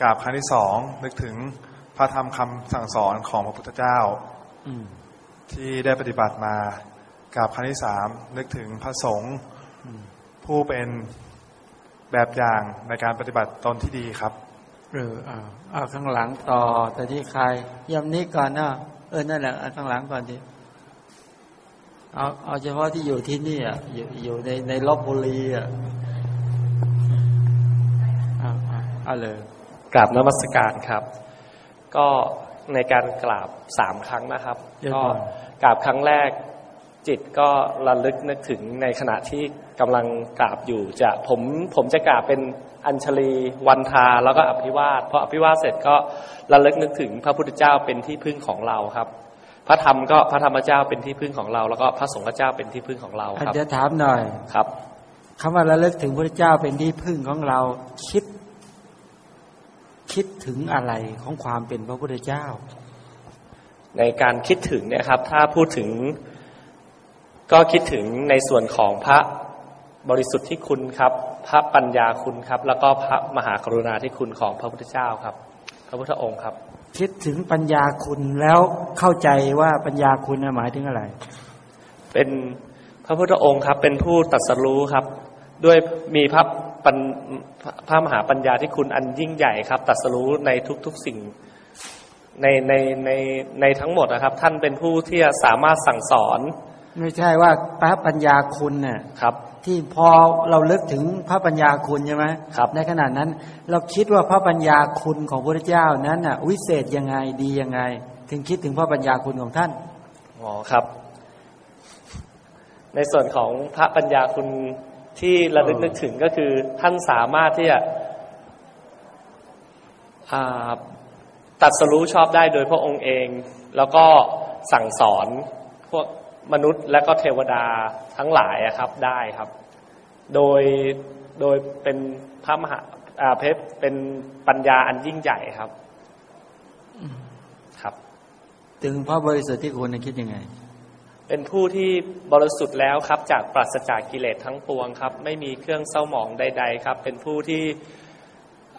กราบครั้งที่สองนึกถึง พระธรรมคำสั่งสอนของพระพุทธเจ้าอืมที่ได้ปฏิบัติมากราบครั้งที่สามนึกถึงพระสงฆ์ผู้เป็นแบบอย่างในการปฏิบัติตนที่ดีครับเอออ้าวอ้าวข้างหลังต่อ แต่ที่ใครยำนี้ก่อนนะเออนั่นแหละเอาข้างหลังก่อนดิเอาเอาเฉพาะที่อยู่ที่นี่อะอยู่อยู่ในในลบบุรีอะเอาเอาเอาเลยกราบนมัสการครับ ก็ในการกราบสามครั้งนะครับเดี๋ยวก็ก่อนกราบครั้งแรกจิตก็ระลึกนึกถึงในขณะที่กำลังกราบอยู่จะผมผมจะกราบเป็นอัญชลีวันทาแล้วก็อภิวาทพออภิวาทเสร็จก็ระลึกนึกถึงพระพุทธเจ้าเป็นที่พึ่งของเราครับ พระธรรมก็พระธรรมเจ้าเป็นที่พึ่งของเรา แล้วก็พระสงฆ์เจ้าเป็นที่พึ่งของเราครับเดี๋ยวถามหน่อยครับคำว่าระลึกถึงพระเจ้าเป็นที่พึ่งของเราคิด คิดถึงอะไรของความเป็นพระพุทธเจ้า ในการคิดถึงเนี่ยครับ ถ้าพูดถึงก็คิดถึงในส่วนของพระบริสุทธิ์ที่คุณครับ พระปัญญาคุณครับ แล้วก็พระมหากรุณาธิคุณของพระพุทธเจ้าครับ พระพุทธองค์ครับ คิดถึงปัญญาคุณแล้วเข้าใจว่าปัญญาคุณน่ะหมายถึงอะไร เป็นพระพุทธองค์ครับ เป็นผู้ตรัสรู้ครับ ด้วยมีพระปัญพระมหาปัญญาที่คุณอันยิ่งใหญ่ครับตรัสรู้ในทุกๆสิ่งในในในในทั้งหมดนะครับ ท่านเป็นผู้ที่จะสามารถสั่งสอน ไม่ใช่ว่าพระปัญญาคุณเนี่ยครับ ที่พอเราเลิกถึงพระปัญญาคุณใช่ไหมครับ ในขณะนั้นเราคิดว่าพระปัญญาคุณของพระเจ้านั้นน่ะวิเศษยังไงดียังไง ถึงคิดถึงพระปัญญาคุณของท่านอ๋อครับ ในส่วนของพระปัญญาคุณ ที่ระลึกนึกถึงก็คือท่านสามารถที่จะอ่าตรัดสรู้ชอบได้โดยพระองค์เอง แล้วก็สั่งสอนพวกมนุษย์และก็เทวดาทั้งหลายอะครับได้ครับ โดยโดยเป็นพระมหาอ่าเพชรเป็นปัญญาอันยิ่งใหญ่ครับ ครับ ถึงพระบริสุทธิ์ที่คุณน่ะคิดยังไง เป็นผู้ที่บริสุทธิ์แล้วครับ จากปราศจากกิเลสทั้งปวงครับ ไม่มีเครื่องเศร้าหมองใด ๆ ครับ เป็นผู้ที่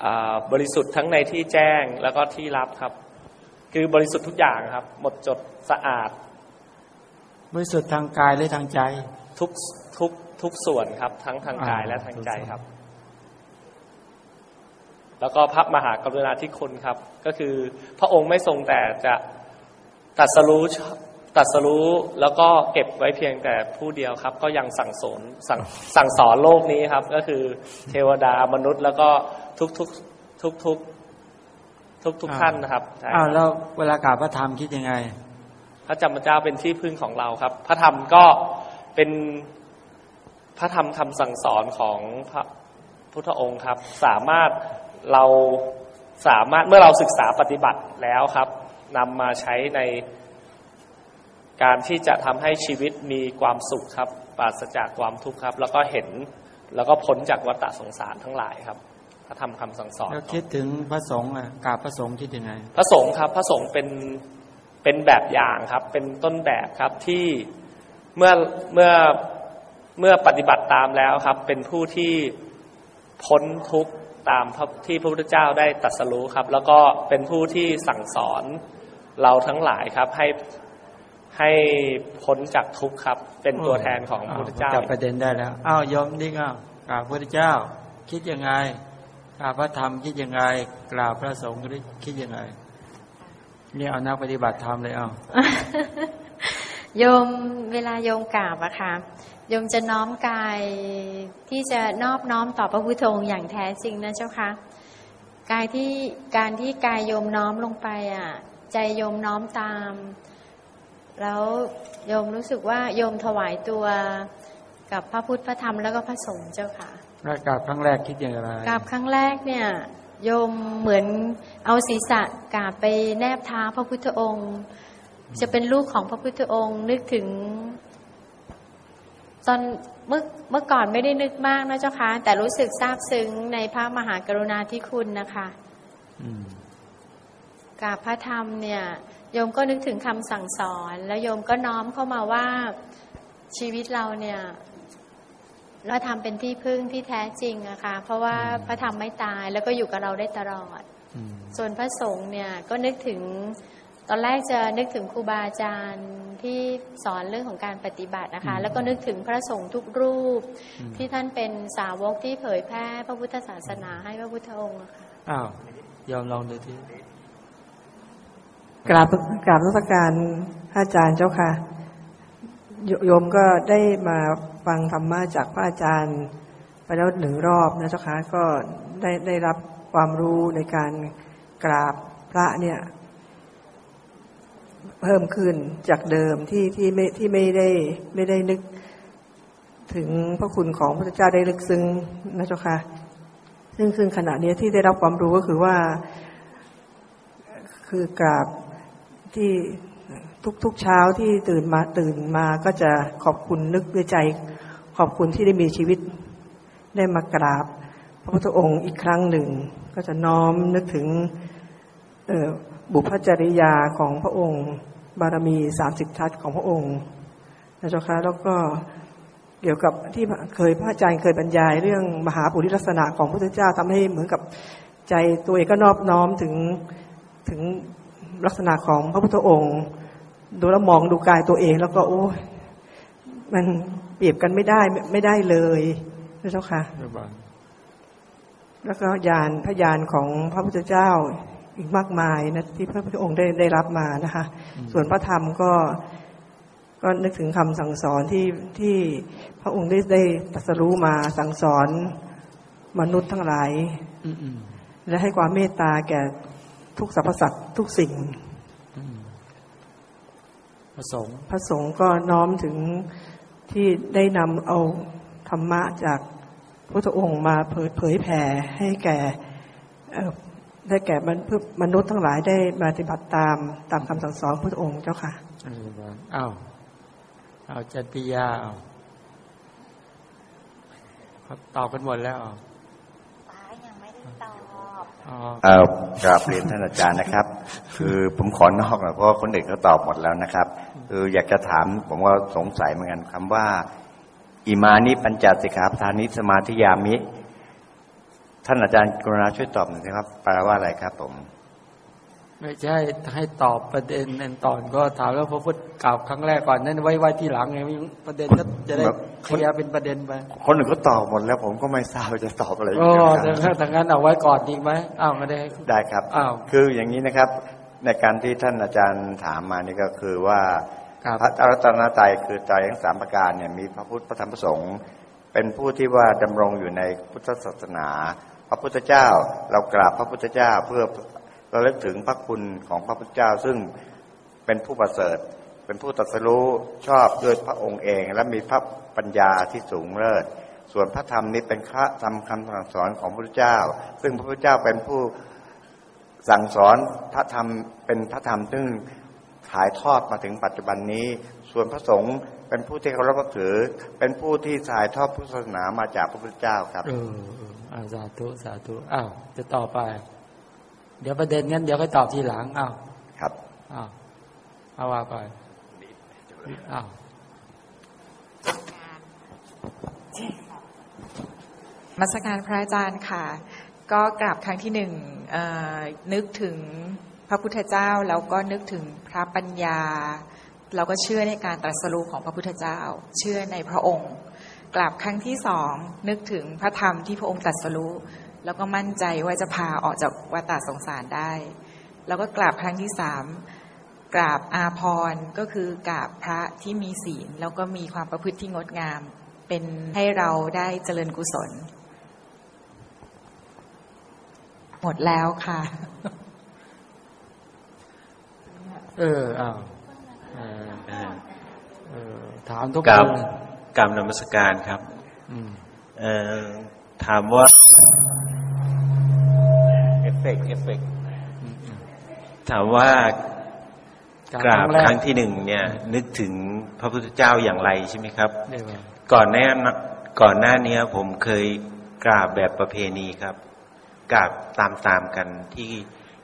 อ่าบริสุทธิ์ทั้งในที่แจ้งแล้วก็ที่รับครับ คือบริสุทธิ์ทุกอย่างครับ หมดจดสะอาด บริสุทธิ์ทางกายและทางใจ ทุกทุกทุกส่วนครับ ทั้งทางกายอ่าและทางใจครับ แล้วก็พระมหากรุณาธิคุณครับ ก็คือพระองค์ไม่ทรงแต่จะตรัสรู้ ตรัสรู้แล้วก็เก็บไว้เพียงแต่ผู้เดียวครับ ก็ยังสั่งสอนสั่งสั่งสอนโลกนี้ครับ ก็คือเทวดามนุษย์แล้วก็ทุกทุกทุกทุกทุกทุกท่านนะครับใช่อ้าวแล้วเวลากราบพระธรรมคิดยังไง พระจำพระเจ้าเป็นที่พึ่งของเราครับ พระธรรมก็เป็นพระธรรมคำสั่งสอนของพระพุทธองค์ครับ สามารถเราสามารถเมื่อเราศึกษาปฏิบัติแล้วครับนำมาใช้ใน การที่จะทำให้ชีวิตมีความสุขครับ ปราศจากความทุกข์ครับ แล้วก็เห็นแล้วก็พ้นจากวัฏสงสารทั้งหลายครับพระธรรมคำสั่งสอนแล้วคิดถึงพระสงฆ์อะกราบพระสงฆ์คิดยังไง พระสงฆ์ครับ พระสงฆ์เป็นเป็นแบบอย่างครับ เป็นต้นแบบครับที่เมื่อเมื่อเมื่อปฏิบัติตามแล้วครับ เป็นผู้ที่พ้นทุกข์ตามพระที่พระพุทธเจ้าได้ตรัสรู้ครับ แล้วก็เป็นผู้ที่สั่งสอนเราทั้งหลายครับ ให้ ให้พ้นจากทุกข์ครับ เป็นตัวแทนของพระพุทธเจ้าจับประเด็นได้แล้วอ้าวโยมนี่ก็กราบพระพุทธเจ้า คิดยังไงกราบพระธรรมคิดยังไงกราบพระสงฆ์คิดยังไงนี่เอานักปฏิบัติธรรมเลยเอาโยมเวลาโยมกราบอะค่ะโยมจะน้อมกายที่จะนอบน้อมต่อพระพุทธองค์อย่างแท้จริงนะเจ้าคะกายที่การที่กายโยมน้อมลงไปอะใจโยมน้อมตาม แล้วโยมรู้สึกว่าโยมถวายตัวกับพระพุทธพระธรรมแล้วก็พระสงฆ์เจ้าค่ะแล้วกราบครั้งแรกคิดอย่างไรกราบครั้งแรกเนี่ยโยมเหมือนเอาศีรษะกราบไปแนบเท้าพระพุทธองค์ จะเป็นลูกของพระพุทธองค์นึกถึง ตอนเมื่อเมื่อก่อนไม่ได้นึกมากนะเจ้าค่ะแต่รู้สึกซาบซึ้งในพระมหากรุณาธิคุณนะคะกราบพระธรรมเนี่ย โยมก็นึกถึงคำสั่งสอน แล้วโยมก็น้อมเข้ามาว่าชีวิตเราเนี่ย เราทำเป็นที่พึ่งที่แท้จริงอะค่ะเพราะว่าพระธรรมไม่ตายแล้วก็อยู่กับเราได้ตลอด ส่วนพระสงฆ์เนี่ยก็นึกถึงตอนแรกจะนึกถึงครูบาอาจารย์ที่สอนเรื่องของการปฏิบัตินะคะ แล้วก็นึกถึงพระสงฆ์ทุกรูป ที่ท่านเป็นสาวกที่เผยแพร่พระพุทธศาสนาให้พระพุทธองค์อะค่ะอ้าวยอมลองดูที กราบกราบนมัสการพระอาจารย์เจ้าค่ะโยยมก็ได้มาฟังธรรมะจากพระอาจารย์ไปแล้วหนึ่งรอบนะเจ้าค่ะก็ได้ได้รับความรู้ในการกราบพระเนี่ย เพิ่มขึ้นจากเดิมที่ที่ไม่ที่ไม่ได้ไม่ได้นึกถึงพระคุณของพระเจ้าได้ลึกซึ้งนะเจ้าค่ะซึ่งซึ่งขณะนี้ที่ได้รับความรู้ก็คือว่า คือกราบ ที่ทุกทุกเช้าที่ตื่นมาตื่นมาก็จะขอบคุณนึกด้วยใจ ขอบคุณที่ได้มีชีวิตได้มากราบ พระพุทธองค์อีกครั้งหนึ่ง ก็จะน้อมนึกถึงบุพจริยาของพระองค์ บารมีสามสิบทัศของพระองค์นะเจ้าคะแล้วก็เกี่ยวกับที่เคยพระอาจารย์เคยบรรยายเรื่องมหาปุริลักษณะของพระพุทธเจ้าทำให้เหมือนกับใจตัวเองก็นอบน้อมถึงถึง ลักษณะของพระพุทธองค์ ดูแล้วมองดูกายตัวเอง แล้วก็ โอ้ยมันเปรียบกันไม่ได้ไม่ได้เลยนะเจ้าค่ะแล้วก็ยานพระยานของพระพุทธเจ้าอีกมากมายนะที่พระพุทธองค์ได้ได้รับมานะคะ ส่วนพระธรรมก็ก็นึกถึงคำสั่งสอนที่ที่พระองค์ได้ได้ตรัสรู้มาสั่งสอนมนุษย์ทั้งหลายและให้ความเมตตาแก่ ทุกสรรพสัตว์ทุกสิ่งพระสงฆ์พระสงฆ์ก็น้อมถึงที่ได้นำเอาธรรมะจากพระพุทธองค์มาเผยเผยแผ่ให้แก่เอ่อได้แก่มนุษย์มนุษย์ทั้งหลายได้ปฏิบัติตามตามคำสั่งสอนพระพุทธองค์เจ้าค่ะอ้าวเอาจันปิยาเอาครับตอบกันหมดแล้ว เอาอ๋อเอ่อกราบเรียนท่านอาจารย์นะครับ คือผมขอนอกหน่อยเพราะว่าคนอื่นเขาตอบหมดแล้วนะครับ คืออยากจะถามผมว่าสงสัยเหมือนกันคำว่า อิมานิปัญจสิกขาปทานิสมาธิยามิ ท่านอาจารย์กรุณาช่วยตอบหน่อยนะครับแปลว่าอะไรครับผม ไม่ใช่ให้ตอบประเด็นนั่นตอนก็ถามแล้วพระพุทธกล่าวครั้งแรกก่อนนั่นไว้ไว้ที่หลังไงประเด็นก็จะได้เคลียร์เป็นประเด็นไปคนอื่นก็ตอบหมดแล้วผมก็ไม่ทราบว่าจะตอบอะไรโอ้อีกดันะงนั้นดังนั้นเอาไว้ก่อนดีไหมอ้าวไม่ได้ได้ครับอ้าวคืออย่างนี้นะครับ ในการที่ท่านอาจารย์ถามมานี่ก็คือว่าครับพระรัตนตรัยคือใจทั้งสามประการเนี่ยมีพระพุทธพระธรรมพระสงฆ์เป็นผู้ที่ว่าดำรงอยู่ในพุทธศาสนา พระพุทธเจ้าเรากราบพระพุทธเจ้าเพื่อเราเลิกถึงพระคุณของพระพุทธเจ้าซึ่งเป็นผู้ประเสริฐ เป็นผู้ตรัสรู้ชอบด้วยพระองค์เอง และมีพระปัญญาที่สูงเลิศ ส่วนพระธรรมนี้เป็นพระธรรมคำสั่งสอนของพระพุทธเจ้า ซึ่งพระพุทธเจ้าเป็นผู้สั่งสอนพระธรรมเป็นพระธรรมซึ่งถ่ายทอดมาถึงปัจจุบันนี้ ส่วนพระสงฆ์เป็นผู้ที่เคารพนับถือ เป็นผู้ที่ถ่ายทอดพุทธศาสนามาจากพระพุทธเจ้าครับ เอออาสาธุสาธุอ้าวจะต่อไป เดี๋ยวประเด็นงั้นเดี๋ยวค่อยตอบทีหลังอ้าวครับอ้าวเอาว่าไปอ้าวมัสการพระอาจารย์ค่ะ ก็กราบครั้งที่หนึ่งเอ่อนึกถึงพระพุทธเจ้าแล้วก็นึกถึงพระปัญญา เราก็เชื่อในการตรัสรู้ของพระพุทธเจ้า เชื่อในพระองค์กราบครั้งที่สองนึกถึงพระธรรมที่พระองค์ตรัสรู้ แล้วก็มั่นใจว่าจะพาออกจากวัฏสงสารได้ แล้วก็กราบครั้งที่สามกราบอาพรก็คือกราบพระที่มีศีล แล้วก็มีความประพฤติที่งดงาม เป็นให้เราได้เจริญกุศล หมดแล้วค่ะ เอออ้าวเออเออถามทุกกราคบนกราบนมัสการครับ อืมเอ่อถามว่าเอ ฟเฟกเอฟเฟกถามว่ากราบครั้งที่หนึ่งเนี่ย นึกถึงพระพุทธเจ้าอย่างไรใช่ไหมครับได้ไหมก่อนหน้าก่อนหน้านี้ผมเคยกราบแบบประเพณีครับ กราบตามตามๆกันที่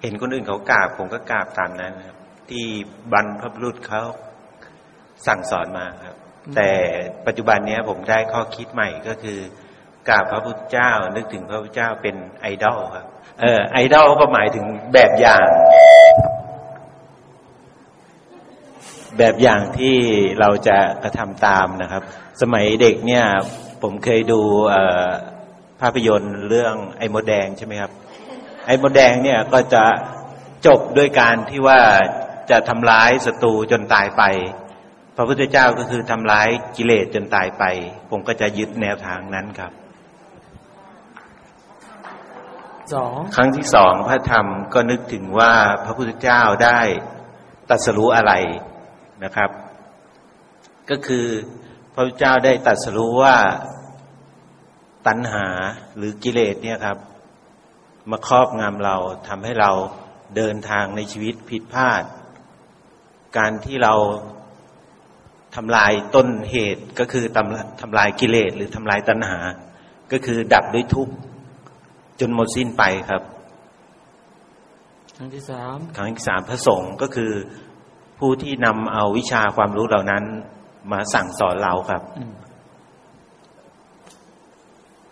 เห็นคนอื่นเขากราบ ผมก็กราบตามนั้นครับ ที่บรรพบุรุษเขาสั่งสอนมาครับ แต่ปัจจุบันเนี้ยผมได้ข้อคิดใหม่ก็คือ กราบพระพุทธเจ้า นึกถึงพระพุทธเจ้าเป็นไอดอลครับ เออ ไอดอลก็หมายถึงแบบอย่าง แบบอย่างที่เราจะกระทำตามนะครับ สมัยเด็กเนี่ย ผมเคยดูภาพยนตร์เรื่องไอ้มดแดงใช่ไหมครับ ไอ้มดแดงเนี่ยก็จะจบด้วยการที่ว่าจะทำร้ายศัตรูจนตายไป พระพุทธเจ้าก็คือทำร้ายกิเลสจนตายไป ผมก็จะยึดแนวทางนั้นครับ สองครั้งที่สองพระธรรมก็นึกถึงว่าพระพุทธเจ้าได้ตรัสรู้อะไรนะครับ ก็คือพระพุทธเจ้าได้ตรัสรู้ว่าตัณหาหรือกิเลสเนี่ยครับ มาครอบงำเราทำให้เราเดินทางในชีวิตผิดพลาด การที่เราทำลายต้นเหตุก็คือทำลายทำลายกิเลสหรือทำลายตัณหา ก็คือดับด้วยทุกข์ จนหมดสิ้นไปครับ ครั้งที่สามครั้งที่สามพระสงฆ์ก็คือผู้ที่นำเอาวิชาความรู้เหล่านั้น มาสั่งสอนเราครับอืม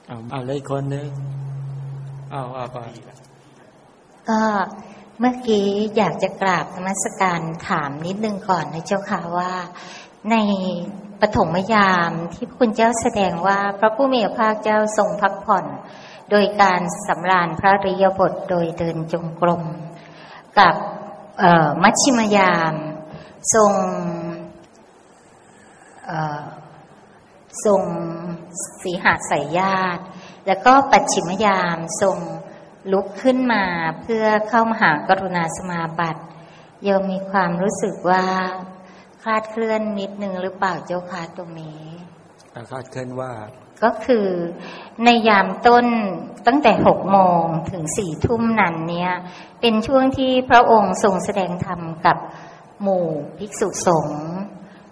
เอาเอาเลยคนหนึ่งเอาเอาไปก็เมื่อกี้อยากจะกราบนมัสการถามนิดนึงก่อนนะเจ้าค่ะว่า ในปฐมยามที่พระคุณเจ้าแสดงว่า พระผู้มีพระภาคเจ้าทรงพักผ่อน โดยการสำราญพระริยบทโดยเดินจงกรมกับมัชชิมยาม ทรงทรงสีหาสายญาติ แล้วก็ปัจฉิมยามทรงลุกขึ้นมาเพื่อเข้ามาหากรุณาสมาบัติโยมมีความรู้สึกว่าคลาดเคลื่อนนิดนึงหรือเปล่าเจ้าค่ะตรงนี้อาคาดเคลื่อนว่า ก็คือในยามต้นตั้งแต่หกโมงถึงสี่ทุ่มนั้นเนี่ยเป็นช่วงที่พระองค์ทรงแสดงธรรมกับหมู่ภิกษุสงฆ์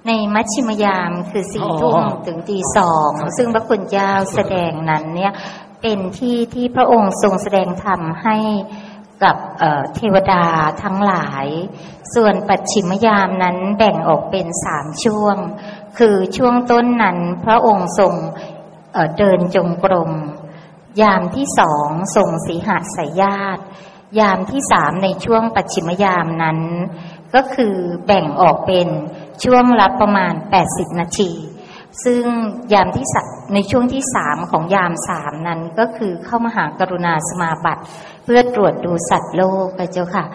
ในมัชชิมยามคือสี่ทุ่มถึงตีสองซึ่งพระคุณเจ้าแสดงนั้นเนี่ยเป็นที่ที่พระองค์ทรงแสดงธรรมให้กับเอ่อเทวดาทั้งหลาย ส่วนปัจฉิมยามนั้นแบ่งออกเป็นสามช่วง คือช่วงต้นนั้นพระองค์ทรง เดินจงกรม ยามที่สองทรงสีหสายญาติ ยามที่สามในช่วงปัจฉิมยามนั้น ก็คือแบ่งออกเป็นช่วงละประมาณ 80 นาที ซึ่งยามที่สะในช่วงที่สามของยามสามนั้นก็คือเข้ามาหากรุณาสมาบัติ เพื่อตรวจดูสัตว์โลกไปเจ้าค่ะ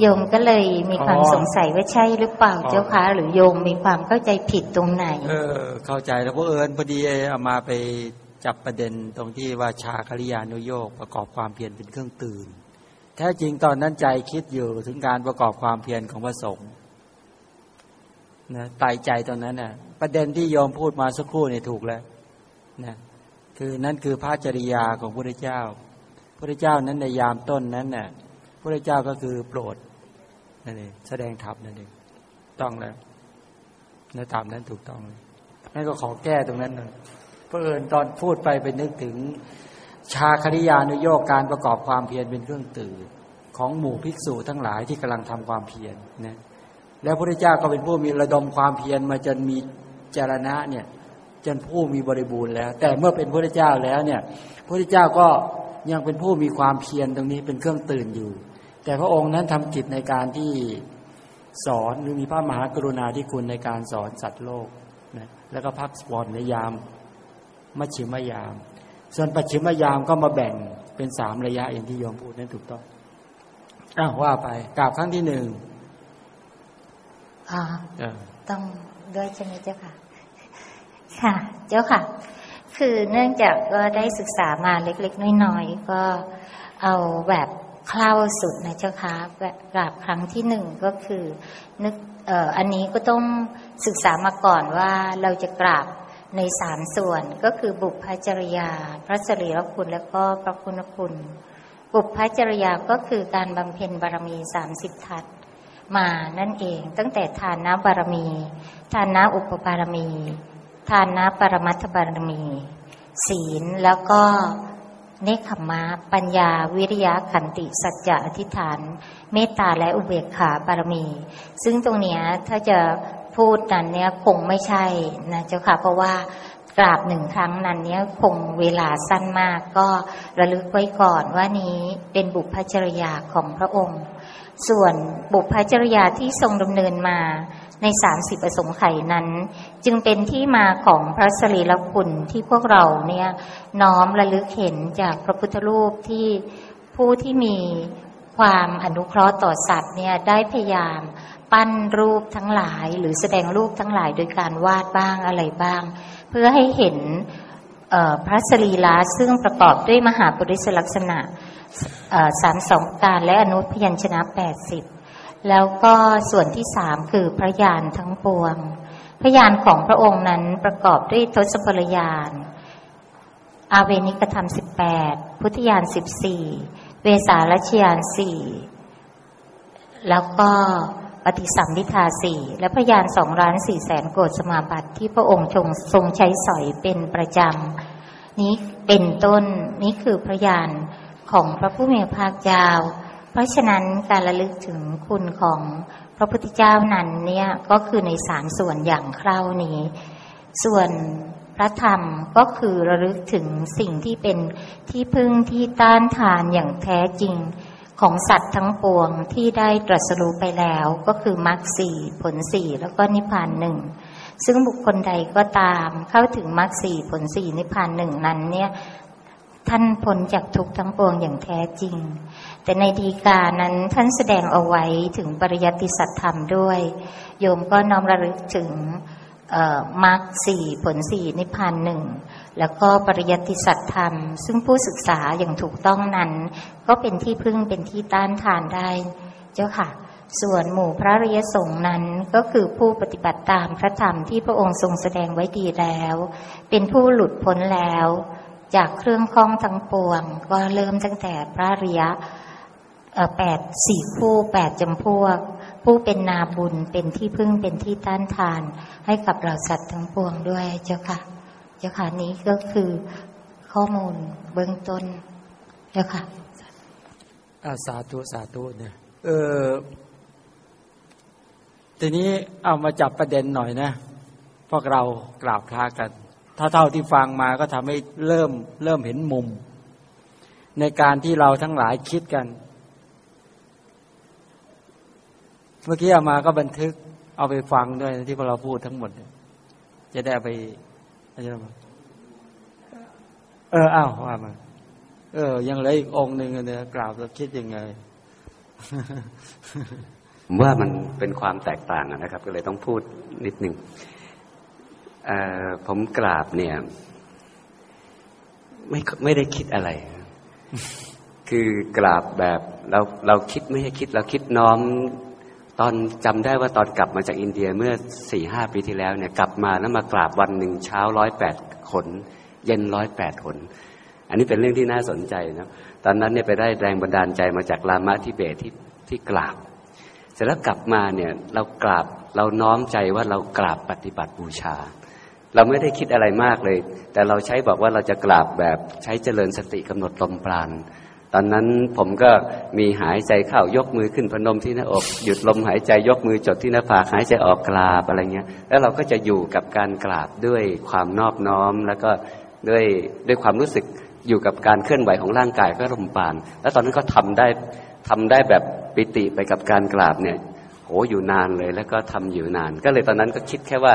โยมก็เลยมีความอ๋อสงสัยว่าใช่หรือเปล่าเจ้าค่ะ หรือโยมมีความเข้าใจผิดตรงไหน เออ เข้าใจแล้วเพราะเอิญพอดีเอามาไปจับประเด็นตรงที่ว่าชาคริยานุโยกประกอบความเพียรเป็นเครื่องตื่น แท้จริงตอนนั้นใจคิดอยู่ถึงการประกอบความเพียรของพระสงฆ์นะไตายใจตรงนั้นน่ะ ประเด็นที่โยมพูดมาสักครู่เนี่ยถูกแล้วนะคือนั่นคือพระจริยาของพระพุทธเจ้าพระพุทธเจ้านั้นในยามต้นนั้นน่ะพระพุทธเจ้าก็คือโปรดนั่นเองแสดงธรรมนั่นเองต้องแล้วนะตามนั้นถูกต้องเลยนั่นก็ขอแก้ตรงนั้นหน่อยเพราะเอิญตอนพูดไปไปนึกถึง ชาคริยานุโยกการประกอบความเพียรเป็นเครื่องตื่นของหมู่ภิกษุทั้งหลายที่กำลังทำความเพียรนะแล้วพระพุทธเจ้าก็เป็นผู้มีระดมความเพียรมาจนมี จารณะเนี่ยจนผู้มีบริบูรณ์แล้ว แต่เมื่อเป็นพระเจ้าแล้วเนี่ยพระเจ้าก็ยังเป็นผู้มีความเพียรตรงนี้เป็นเครื่องตื่นอยู่ แต่พระองค์นั้นทำกิจในการที่สอนหรือมีพระมหากรุณาธิคุณในการสอนสัตว์โลกนะแล้วก็พักผ่อนในยามมัชชิมยาม ส่วนปัจฉิมยามก็มาแบ่งเป็นสามระยะอย่างที่โยมพูดนั่นถูกต้องอ้าวว่าไปกราบครั้งที่หนึ่งอ่าเออต้องด้วยใช่ไหมเจ้าค่ะ ค่ะ เจ้าค่ะ คือเนื่องจากก็ได้ศึกษามาเล็กๆน้อยๆก็เอาแบบคร่าวสุดนะเจ้าค่ะแบบกราบครั้งที่หนึ่งก็คือนึกเอ่ออันนี้ก็ต้องศึกษามาก่อนว่าเราจะกราบในสามส่วนก็คือบุพพจริยา พระสรีรคุณและก็พระคุณคุณ บุพพจริยาก็คือการบำเพ็ญบารมีสามสิบทัศมานั่นเอง ตั้งแต่ทานน้บารมี ทานน้อุปบารมี ทานน้ปรมัตถบารมี ศีลแล้วก็เนคขมะปัญญาวิริยะขันติ สัจจะอธิษฐาน เมตตาและอุเบกขาบารมี ซึ่งตรงเนี้ยถ้าจะพูดนั้นเนี้ยคงไม่ใช่นะเจ้าค่ะเพราะว่ากราบหนึ่งครั้งนั้นเนี้ยคงเวลาสั้นมากก็ระลึกไว้ก่อนว่านี้เป็นบุพพจริยาของพระองค์ ส่วนบุพพจริยาที่ทรงดำเนินมาในสามสิบประสงค์ไขนั้น จึงเป็นที่มาของพระสรีรคุณที่พวกเราเนี่ยน้อมระลึกเห็นจากพระพุทธรูปที่ผู้ที่มีความอนุเคราะห์ต่อสัตว์เนี่ยได้พยายามปั้นรูปทั้งหลาย หรือแสดงรูปทั้งหลายโดยการวาดบ้างอะไรบ้าง เพื่อให้เห็น พระสรีระซึ่งประกอบด้วยมหาปุริสลักษณะสามสองการและอนุพยัญชนะแปดสิบแล้วก็ส่วนที่สามคือพระยานทั้งปวง พระยานของพระองค์นั้นประกอบด้วยทศพลยาน อาเวนิกธรรมสิบแปดพุทธยานสิบสี่เวสาลชยานสี่แล้วก็ ปฏิสัมพิทาสี่และพยานสองล้านสี่แสนโกดสมาบัติที่พระองค์ทรงทรงใช้สอยเป็นประจำ นี้เป็นต้นนี้คือพยานของพระผู้มีพระภาคเจ้า เพราะฉะนั้นการระลึกถึงคุณของพระพุทธเจ้านั้นเนี่ยก็คือในสามส่วนอย่างคร่าวนี้ ส่วนพระธรรมก็คือระลึกถึงสิ่งที่เป็นที่พึ่งที่ต้านทานอย่างแท้จริง ของสัตว์ทั้งปวงที่ได้ตรัสรู้ไปแล้วก็คือมรรคสี่ผลสี่แล้วก็นิพพานหนึ่งซึ่งบุคคลใดก็ตามเข้าถึงมรรคสี่ผลสี่นิพพานหนึ่งนั้นเนี่ยท่านพ้นจากทุกข์ทั้งปวงอย่างแท้จริง แต่ในดีกานั้นท่านแสดงเอาไว้ถึงปริยัติสัจธรรมด้วย โยมก็น้อมระลึกถึงมรรคสี่ผลสี่นิพพานหนึ่ง แล้วก็ปริยัติสัจธรรม ซึ่งผู้ศึกษาอย่างถูกต้องนั้น ก็เป็นที่พึ่งเป็นที่ต้านทานได้ เจ้าค่ะ ส่วนหมู่พระริยสงฆ์นั้นก็คือผู้ปฏิบัติตามพระธรรมที่พระองค์ทรงแสดงไว้ดีแล้ว เป็นผู้หลุดพ้นแล้ว จากเครื่องข้องทั้งปวง ก็เริ่มตั้งแต่พระริยะแปดสี่คู่แปดจำพวก ผู้เป็นนาบุญเป็นที่พึ่งเป็นที่ต้านทาน ให้กับเราสัตว์ทั้งปวงด้วยเจ้าค่ะ เจ้าค่ะนี้ก็คือข้อมูลเบื้องต้นเจ้าค่ะอาสาธุสาธุเนี่ยเออทีนี้เอามาจับประเด็นหน่อยนะ พวกเรากราบพระกัน ถ้าเท่าที่ฟังมาก็ทำให้เริ่มเริ่มเห็นมุม ในการที่เราทั้งหลายคิดกัน เมื่อกี้เอามาก็บันทึกเอาไปฟังด้วยที่พวกเราพูดทั้งหมด จะได้ไป อาจารย์เอออ้าวว่ามาเออ ยังเหลืออีกองหนึ่งเนี่ยกล่าวจะคิดยังไงผมว่ามันเป็นความแตกต่างนะครับ ก็เลยต้องพูดนิดหนึ่งผมกราบเนี่ย ไม่ไม่ได้คิดอะไร คือกราบแบบเราเราคิดไม่ใช่คิด เราคิดน้อม ตอนจำได้ว่าตอนกลับมาจากอินเดียเมื่อสี่ห้าปีที่แล้วเนี่ยกลับมาแล้วมากราบวันหนึ่งเช้าร้อยแปดขน เย็นร้อยแปดขน อันนี้เป็นเรื่องที่น่าสนใจนะตอนนั้นเนี่ยไปได้แรงบันดาลใจมาจากลามะทิเบตที่ที่กราบ เสร็จแล้วกลับมาเนี่ยเรากราบเราน้อมใจว่าเรากราบปฏิบัติบูชา เราไม่ได้คิดอะไรมากเลย แต่เราใช้บอกว่าเราจะกราบแบบใช้เจริญสติกำหนดลมปราณ ตอนนั้นผมก็มีหายใจเข้ายกมือขึ้นพนมที่หน้าอก หยุดลมหายใจยกมือจดที่หน้าผากหายใจออกกราบอะไรเงี้ย แล้วเราก็จะอยู่กับการกราบด้วยความนอบน้อม แล้วก็ด้วยด้วยความรู้สึกอยู่กับการเคลื่อนไหวของร่างกายก็ลมปาน แล้วตอนนั้นก็ทำได้ทำได้แบบปิติไปกับการกราบเนี่ยโหอยู่นานเลยแล้วก็ทำอยู่นาน ก็เลยตอนนั้นก็คิดแค่ว่า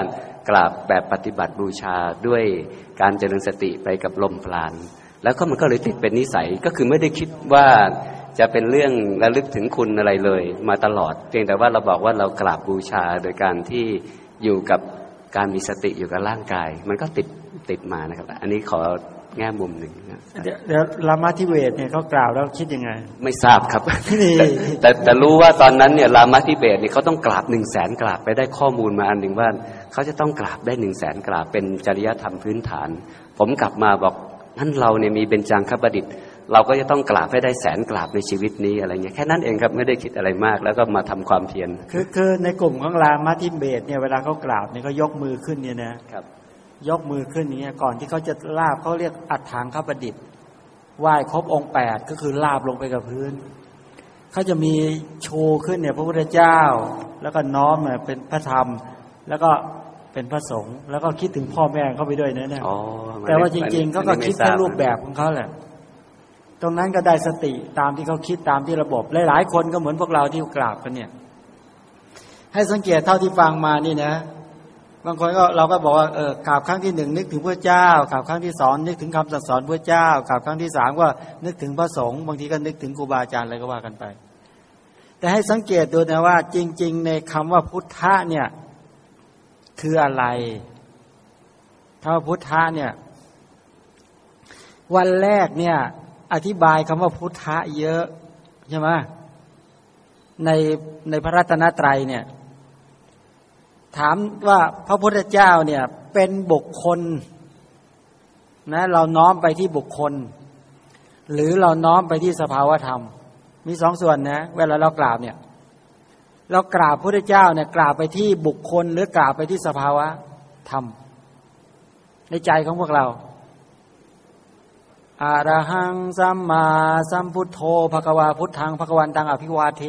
กราบแบบปฏิบัติบูชาด้วยการเจริญสติไปกับลมปราณ แล้วก็มันก็เลยติดเป็นนิสัยก็คือไม่ได้คิดว่าจะเป็นเรื่องระลึกถึงคุณอะไรเลย มาตลอด เพียงแต่ว่าเราบอกว่าเรากราบบูชาโดยการที่อยู่กับการมีสติอยู่กับร่างกาย มันก็ติดติดมานะครับ อันนี้ขอแง่มุมหนึ่งนะเดี๋ยวรามาธิเวศเนี่ยเขากล่าวแล้วคิดยังไง ไม่ทราบครับแต่แต่รู้ว่าตอนนั้นเนี่ยรามาธิเบศเนี่ยเขาต้องกราบหนึ่งแสนกราบไปได้ข้อมูลมาอันหนึ่งว่าเขาจะต้องกราบได้หนึ่งแสนกราบเป็นจริยธรรมพื้นฐาน ผมกลับมาบอก นั้นเราเนี่ยมีเบญจังคประดิษฐ์ เราก็จะต้องกราบให้ได้แสนกราบในชีวิตนี้อะไรเงี้ยแค่นั้นเองครับไม่ได้คิดอะไรมากแล้วก็มาทำความเพียรคือคือในกลุ่มของรามาทิเบตเนี่ยเวลาเขากราบเนี่ยเขายกมือขึ้นเนี่ยนะครับ ยกมือขึ้นนี้ก่อนที่เขาจะลาบเขาเรียกอัดถางคประดิษฐ์ไหว้ครบองค์แปดก็คือลาบลงไปกับพื้นเขาจะมีโชว์ขึ้นเนี่ยพระพุทธเจ้า แล้วก็น้อมเนี่ยเป็นพระธรรม แล้วก็ เป็นพระสงฆ์แล้วก็คิดถึงพ่อแม่เขาไปด้วยนะเนี่ยแต่ว่าจริงๆเขาก็คิดแค่รูปแบบของเขาแหละ ตรงนั้นก็ได้สติตามที่เขาคิดตามที่ระบบหลายๆคนก็เหมือนพวกเราที่กราบกันเนี่ย ให้สังเกตเท่าที่ฟังมานี่นะ บางคนก็เราก็บอกว่าเออกราบครั้งที่หนึ่งนึกถึงพระเจ้ากราบครั้งที่สองนึกถึงคำสั่งสอนพระเจ้ากราบครั้งที่สามก็นึกถึงพระสงฆ์บางทีก็นึกถึงครูบาอาจารย์อะไรก็ว่ากันไป แต่ให้สังเกตดูนะว่า จริง ๆ ในคำว่าพุทธะเนี่ย คืออะไรถ้าพุทธะเนี่ย วันแรกเนี่ย อธิบายคำว่าพุทธะเยอะใช่ไหมในในพระรัตนตรัยเนี่ย ถามว่าพระพุทธเจ้าเนี่ย เป็นบุคคล นะ เราน้อมไปที่บุคคล หรือเราน้อมไปที่สภาวธรรม มีสองส่วนนะ เวลาเรากล่าวเนี่ย เรากราบพระเจ้าเนี่ยกราบไปที่บุคคล หรือกราบไปที่สภาวะธรรม ในใจของพวกเราอาระหังสัมมาสัมพุทโธภควาพุทธังภควันตังอภิวาเท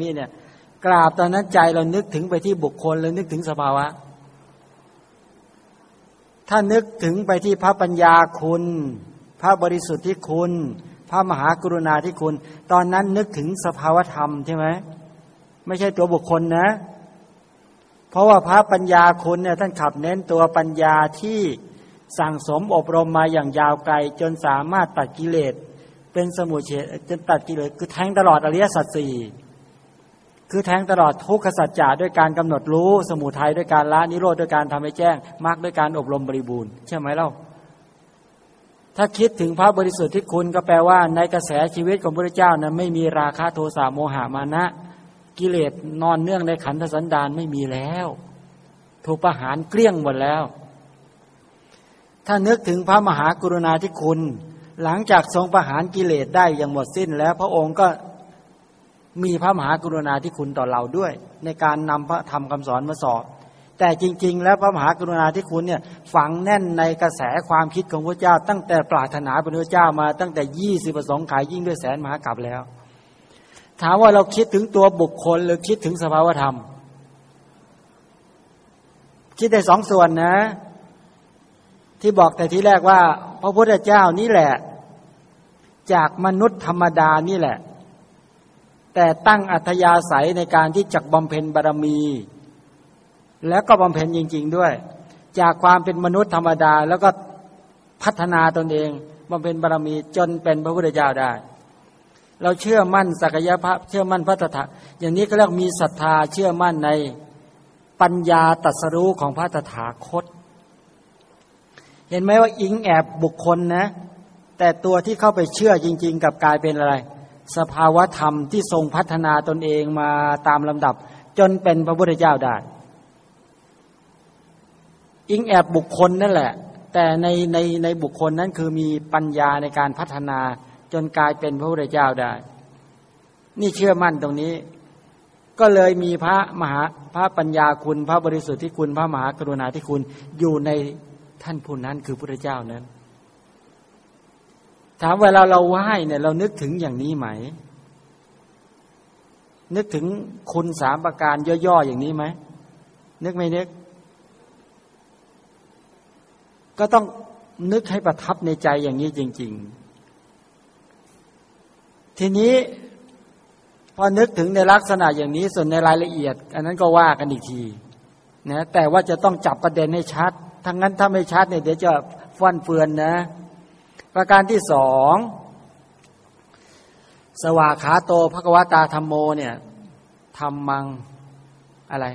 มิเนี่ย กราบตอนนั้นใจเรานึกถึงไปที่บุคคลหรือนึกถึงสภาวะ ถ้านึกถึงไปที่พระปัญญาคุณ พระบริสุทธิ์ที่คุณ พระมหากรุณาที่คุณ ตอนนั้นนึกถึงสภาวธรรมใช่ไหม ไม่ใช่ตัวบุคคลนะ เพราะว่าพระปัญญาคุณเนี่ยท่านขับเน้นตัวปัญญาที่สั่งสมอบรมมาอย่างยาวไกล จนสามารถตัดกิเลสเป็นสมุเฉดจนตัดกิเลสคือแทงตลอดอริยสัจสี่คือแทงตลอดทุกขสัจจะด้วยการกำหนดรู้สมุทัยด้วยการละนิโรธด้วยการทำให้แจ้งมรรคด้วยการอบรมบริบูรณ์ใช่ไหมเล่าถ้าคิดถึงพระบริสุทธิ์ที่คุณก็แปลว่าในกระแสชีวิตของพระเจ้านะไม่มีราคะโทสะโมหะมานะ กิเลสนอนเนื่องในขันธสันดานไม่มีแล้ว ถูกประหารเกลี้ยงหมดแล้ว ถ้านึกถึงพระมหากรุณาธิคุณ หลังจากทรงประหารกิเลสได้อย่างหมดสิ้นแล้ว พระองค์ก็มีพระมหากรุณาธิคุณต่อเราด้วย ในการนำพระธรรมคำสอนมาสอนแต่จริง ๆ แล้วพระมหากรุณาธิคุณเนี่ยฝังแน่นในกระแสความคิดของพระเจ้า ตั้งแต่ปรารถนานพระเจ้ามาตั้งแต่ยี่สิบประสงค์ขายยิ่งด้วยแสนมหากรัปแล้ว ถามว่าเราคิดถึงตัวบุคคล หรือคิดถึงสภาวธรรม คิดได้สองส่วนนะ ที่บอกแต่ที่แรกว่า พระพุทธเจ้านี่แหละ จากมนุษย์ธรรมดานี่แหละ แต่ตั้งอัธยาศัยในการที่จักบำเพ็ญบารมี แล้วก็บำเพ็ญจริง ๆด้วย จากความเป็นมนุษย์ธรรมดาแล้วก็พัฒนาตนเองบำเพ็ญบารมีจนเป็นพระพุทธเจ้าได้ เราเชื่อมั่นศักยภาพเชื่อมั่นพระตถาอย่างนี้ก็เรียกมีศรัทธาเชื่อมั่นในปัญญาตรัสรู้ของพระตถาคต เห็นไหมว่าอิงแอบบุคคลนะ แต่ตัวที่เข้าไปเชื่อจริง ๆ กับกลายเป็นอะไร สภาวธรรมที่ทรงพัฒนาตนเองมาตามลำดับ จนเป็นพระพุทธเจ้าได้ อิงแอบบุคคลนั่นแหละ แต่ในในในบุคคลนั้นคือมีปัญญาในการพัฒนา จนกลายเป็นพระพุทธเจ้าได้ นี่เชื่อมั่นตรงนี้ ก็เลยมีพระมหาพระปัญญาคุณ พระบริสุทธิ์ที่คุณพระมหากรุณาที่คุณอยู่ในท่านผู้นั้นคือพระพุทธเจ้านั้น ถามเวลาเราไหว้เนี่ย เรานึกถึงอย่างนี้ไหม นึกถึงคุณสามประการย่อๆอย่างนี้ไหมนึกไม่นึก ก็ต้องนึกให้ประทับในใจอย่างนี้จริง ๆ ทีนี้พอนึกถึงในลักษณะอย่างนี้ส่วนในรายละเอียด อันนั้นก็ว่ากันอีกทีนะแต่ว่าจะต้องจับประเด็นให้ชัด ทั้งนั้นถ้าไม่ชัดเนี่ยเดี๋ยวจะฟันเฟือนนะ ประการที่สองสวาขาโตภควตาธรรมโมเนี่ยทำมังอะไร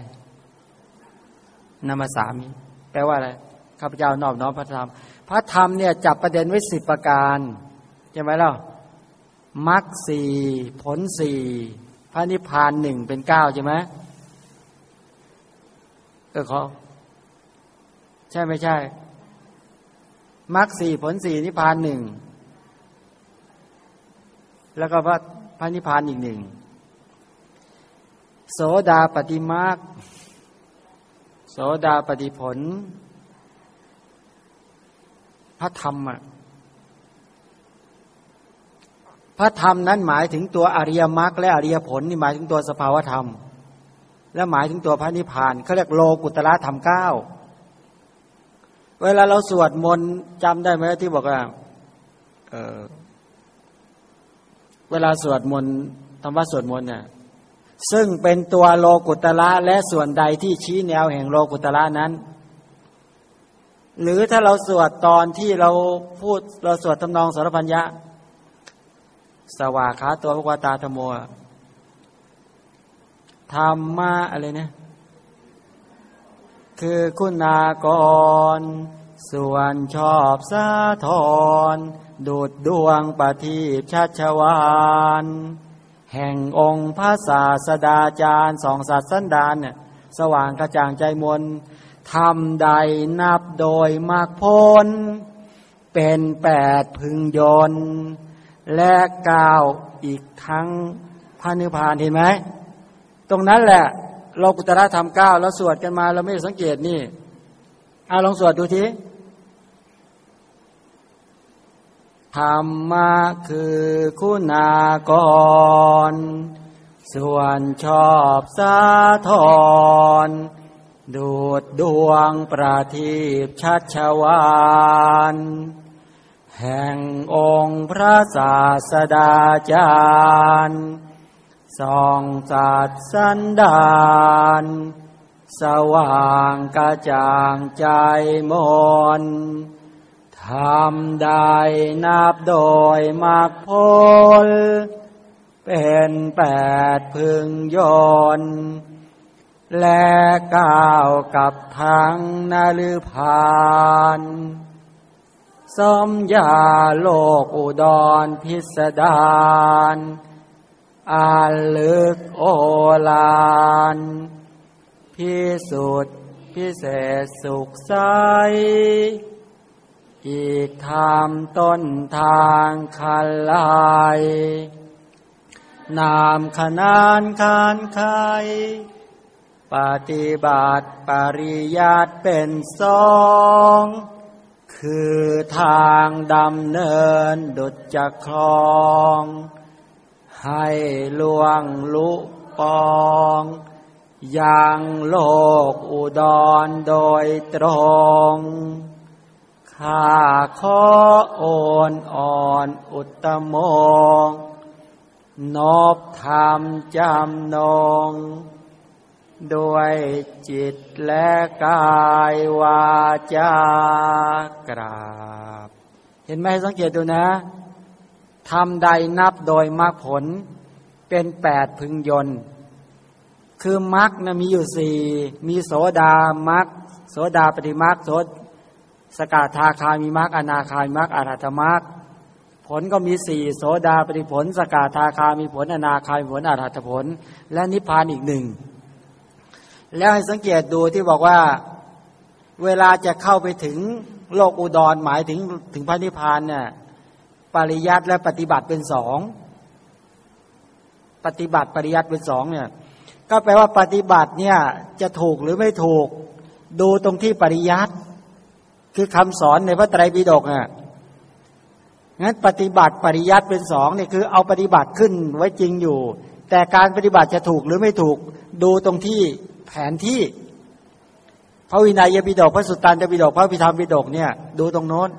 นามาสามีแปลว่าอะไรข้าพเจ้านอบน้อมพระธรรม พระธรรมเนี่ยจับประเด็นไว้สิบประการใช่ไหมล่ะ มรรคสี่ผลสี่พระนิพพานหนึ่งเป็นเก้าใช่ไหมเออขอใช่ไม่ใช่มรรคสี่ผลสี่นิพพานหนึ่งแล้วก็พระพระนิพพานอีกหนึ่งโสดาปฏิมรรคโสดาปฏิผล พระธรรมอะ พระธรรมนั้นหมายถึงตัวอริยมรรคและอริยผลนี่หมายถึงตัวสภาวธรรม และหมายถึงตัวพระนิพพานเขาเรียกโลกุตละธรรมเก้าเวลาเราสวดมนต์จำได้ไหมที่บอกว่าเออเวลาสวดมนต์ธรรมะสวดมนต์เนี่ยซึ่งเป็นตัวโลกุตละและส่วนใดที่ชี้แนวแห่งโลกุตละนั้น หรือถ้าเราสวดตอนที่เราพูดเราสวดทำนองสารพันยะ สวาขาตัวพระวตาธโมธรรมะอะไรเนี่ยคือคุณากร ส่วนชอบสาทรดูดดวงปฏิบชัชวานแห่งองค์พระศาสดาจารย์สองสัตสันดานเนี่ยสว่างกระจ่างใจมนทำใดนับโดยมากพลเป็นแปดพึงยน และก้าวอีกทั้งพระนิพพานเห็นไหมตรงนั้นแหละโลกุตระธรรมเก้าแล้วสวดกันมาเราไม่ได้สังเกตนี่เอาลองสวดดูทีธรรมะคือคุณากร ส่วนชอบสาธรดูดดวงประทีปชัชวาน แห่งองค์พระศาสดาจารย์สองจัดสันดานสว่างกระจ่างใจมนทำได้นับโดยมากพล เป็นแปดพึงยนและก้าวกับทั้งนาลือพาน สมยาโลกอุดรพิสดารอาลึกโอลานพิสุทธิพิเศษสุขใส อีกทามต้นทางคันลาย นามขนานคานไขปฏิบัติปริยัติเป็นสอง คือทางดำเนินดุจจะคลอง ให้ลวงลุปองยังโลกอุดรโดยตรง ข้าขอโอนอ่อนอุตโมงนอบธรรมจำนง ด้วยจิตและกายวาจากราบ เห็นไหมสังเกตดูนะทำใดนับโดยมรรคผล เป็นแปดพึงยนต์ คือมรรคนะมีอยู่สี่มีโสดามรรคโสดาปฏิมรรคโสสกาทาคามีมรรคอนาคามีมรรคอรหัตมรรคผลก็มีสี่โสดาปฏิผล สกาทาคามีผลอนาคามีผลอรหัตผล และนิพพานอีกหนึ่ง แล้วให้สังเกตดูที่บอกว่าเวลาจะเข้าไปถึงโลกอุดรหมายถึงถึงพระนิพพานเนี่ยปริยัติและปฏิบัติเป็นสองปฏิบัติปริยัติเป็นสองเนี่ยก็แปลว่าปฏิบัติเนี่ยจะถูกหรือไม่ถูก ดูตรงที่ปริยัติคือคำสอนในพระไตรปิฎกอะงั้นปฏิบัติปริยัติเป็นสองเนี่ยคือเอาปฏิบัติขึ้นไว้จริงอยู่ แต่การปฏิบัติจะถูกหรือไม่ถูก ดูตรงที่ แผนที่ พระวินัยปิฎกพระสุตตันตปิฎกพระพิธรรมปิฎกเนี่ย ดูตรงโน้น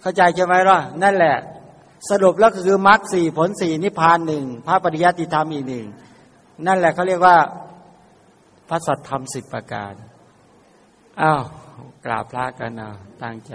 เข้าใจใช่ไหมล่ะ นั่นแหละ สรุปแล้วคือมรรคสี่ผลสี่นิพพานหนึ่งพระปริยัติธรรมอีกหนึ่งนั่นแหละเขาเรียกว่าพระสัทธรรมสิบประการอ้าวกราบพระกันนะตั้งใจ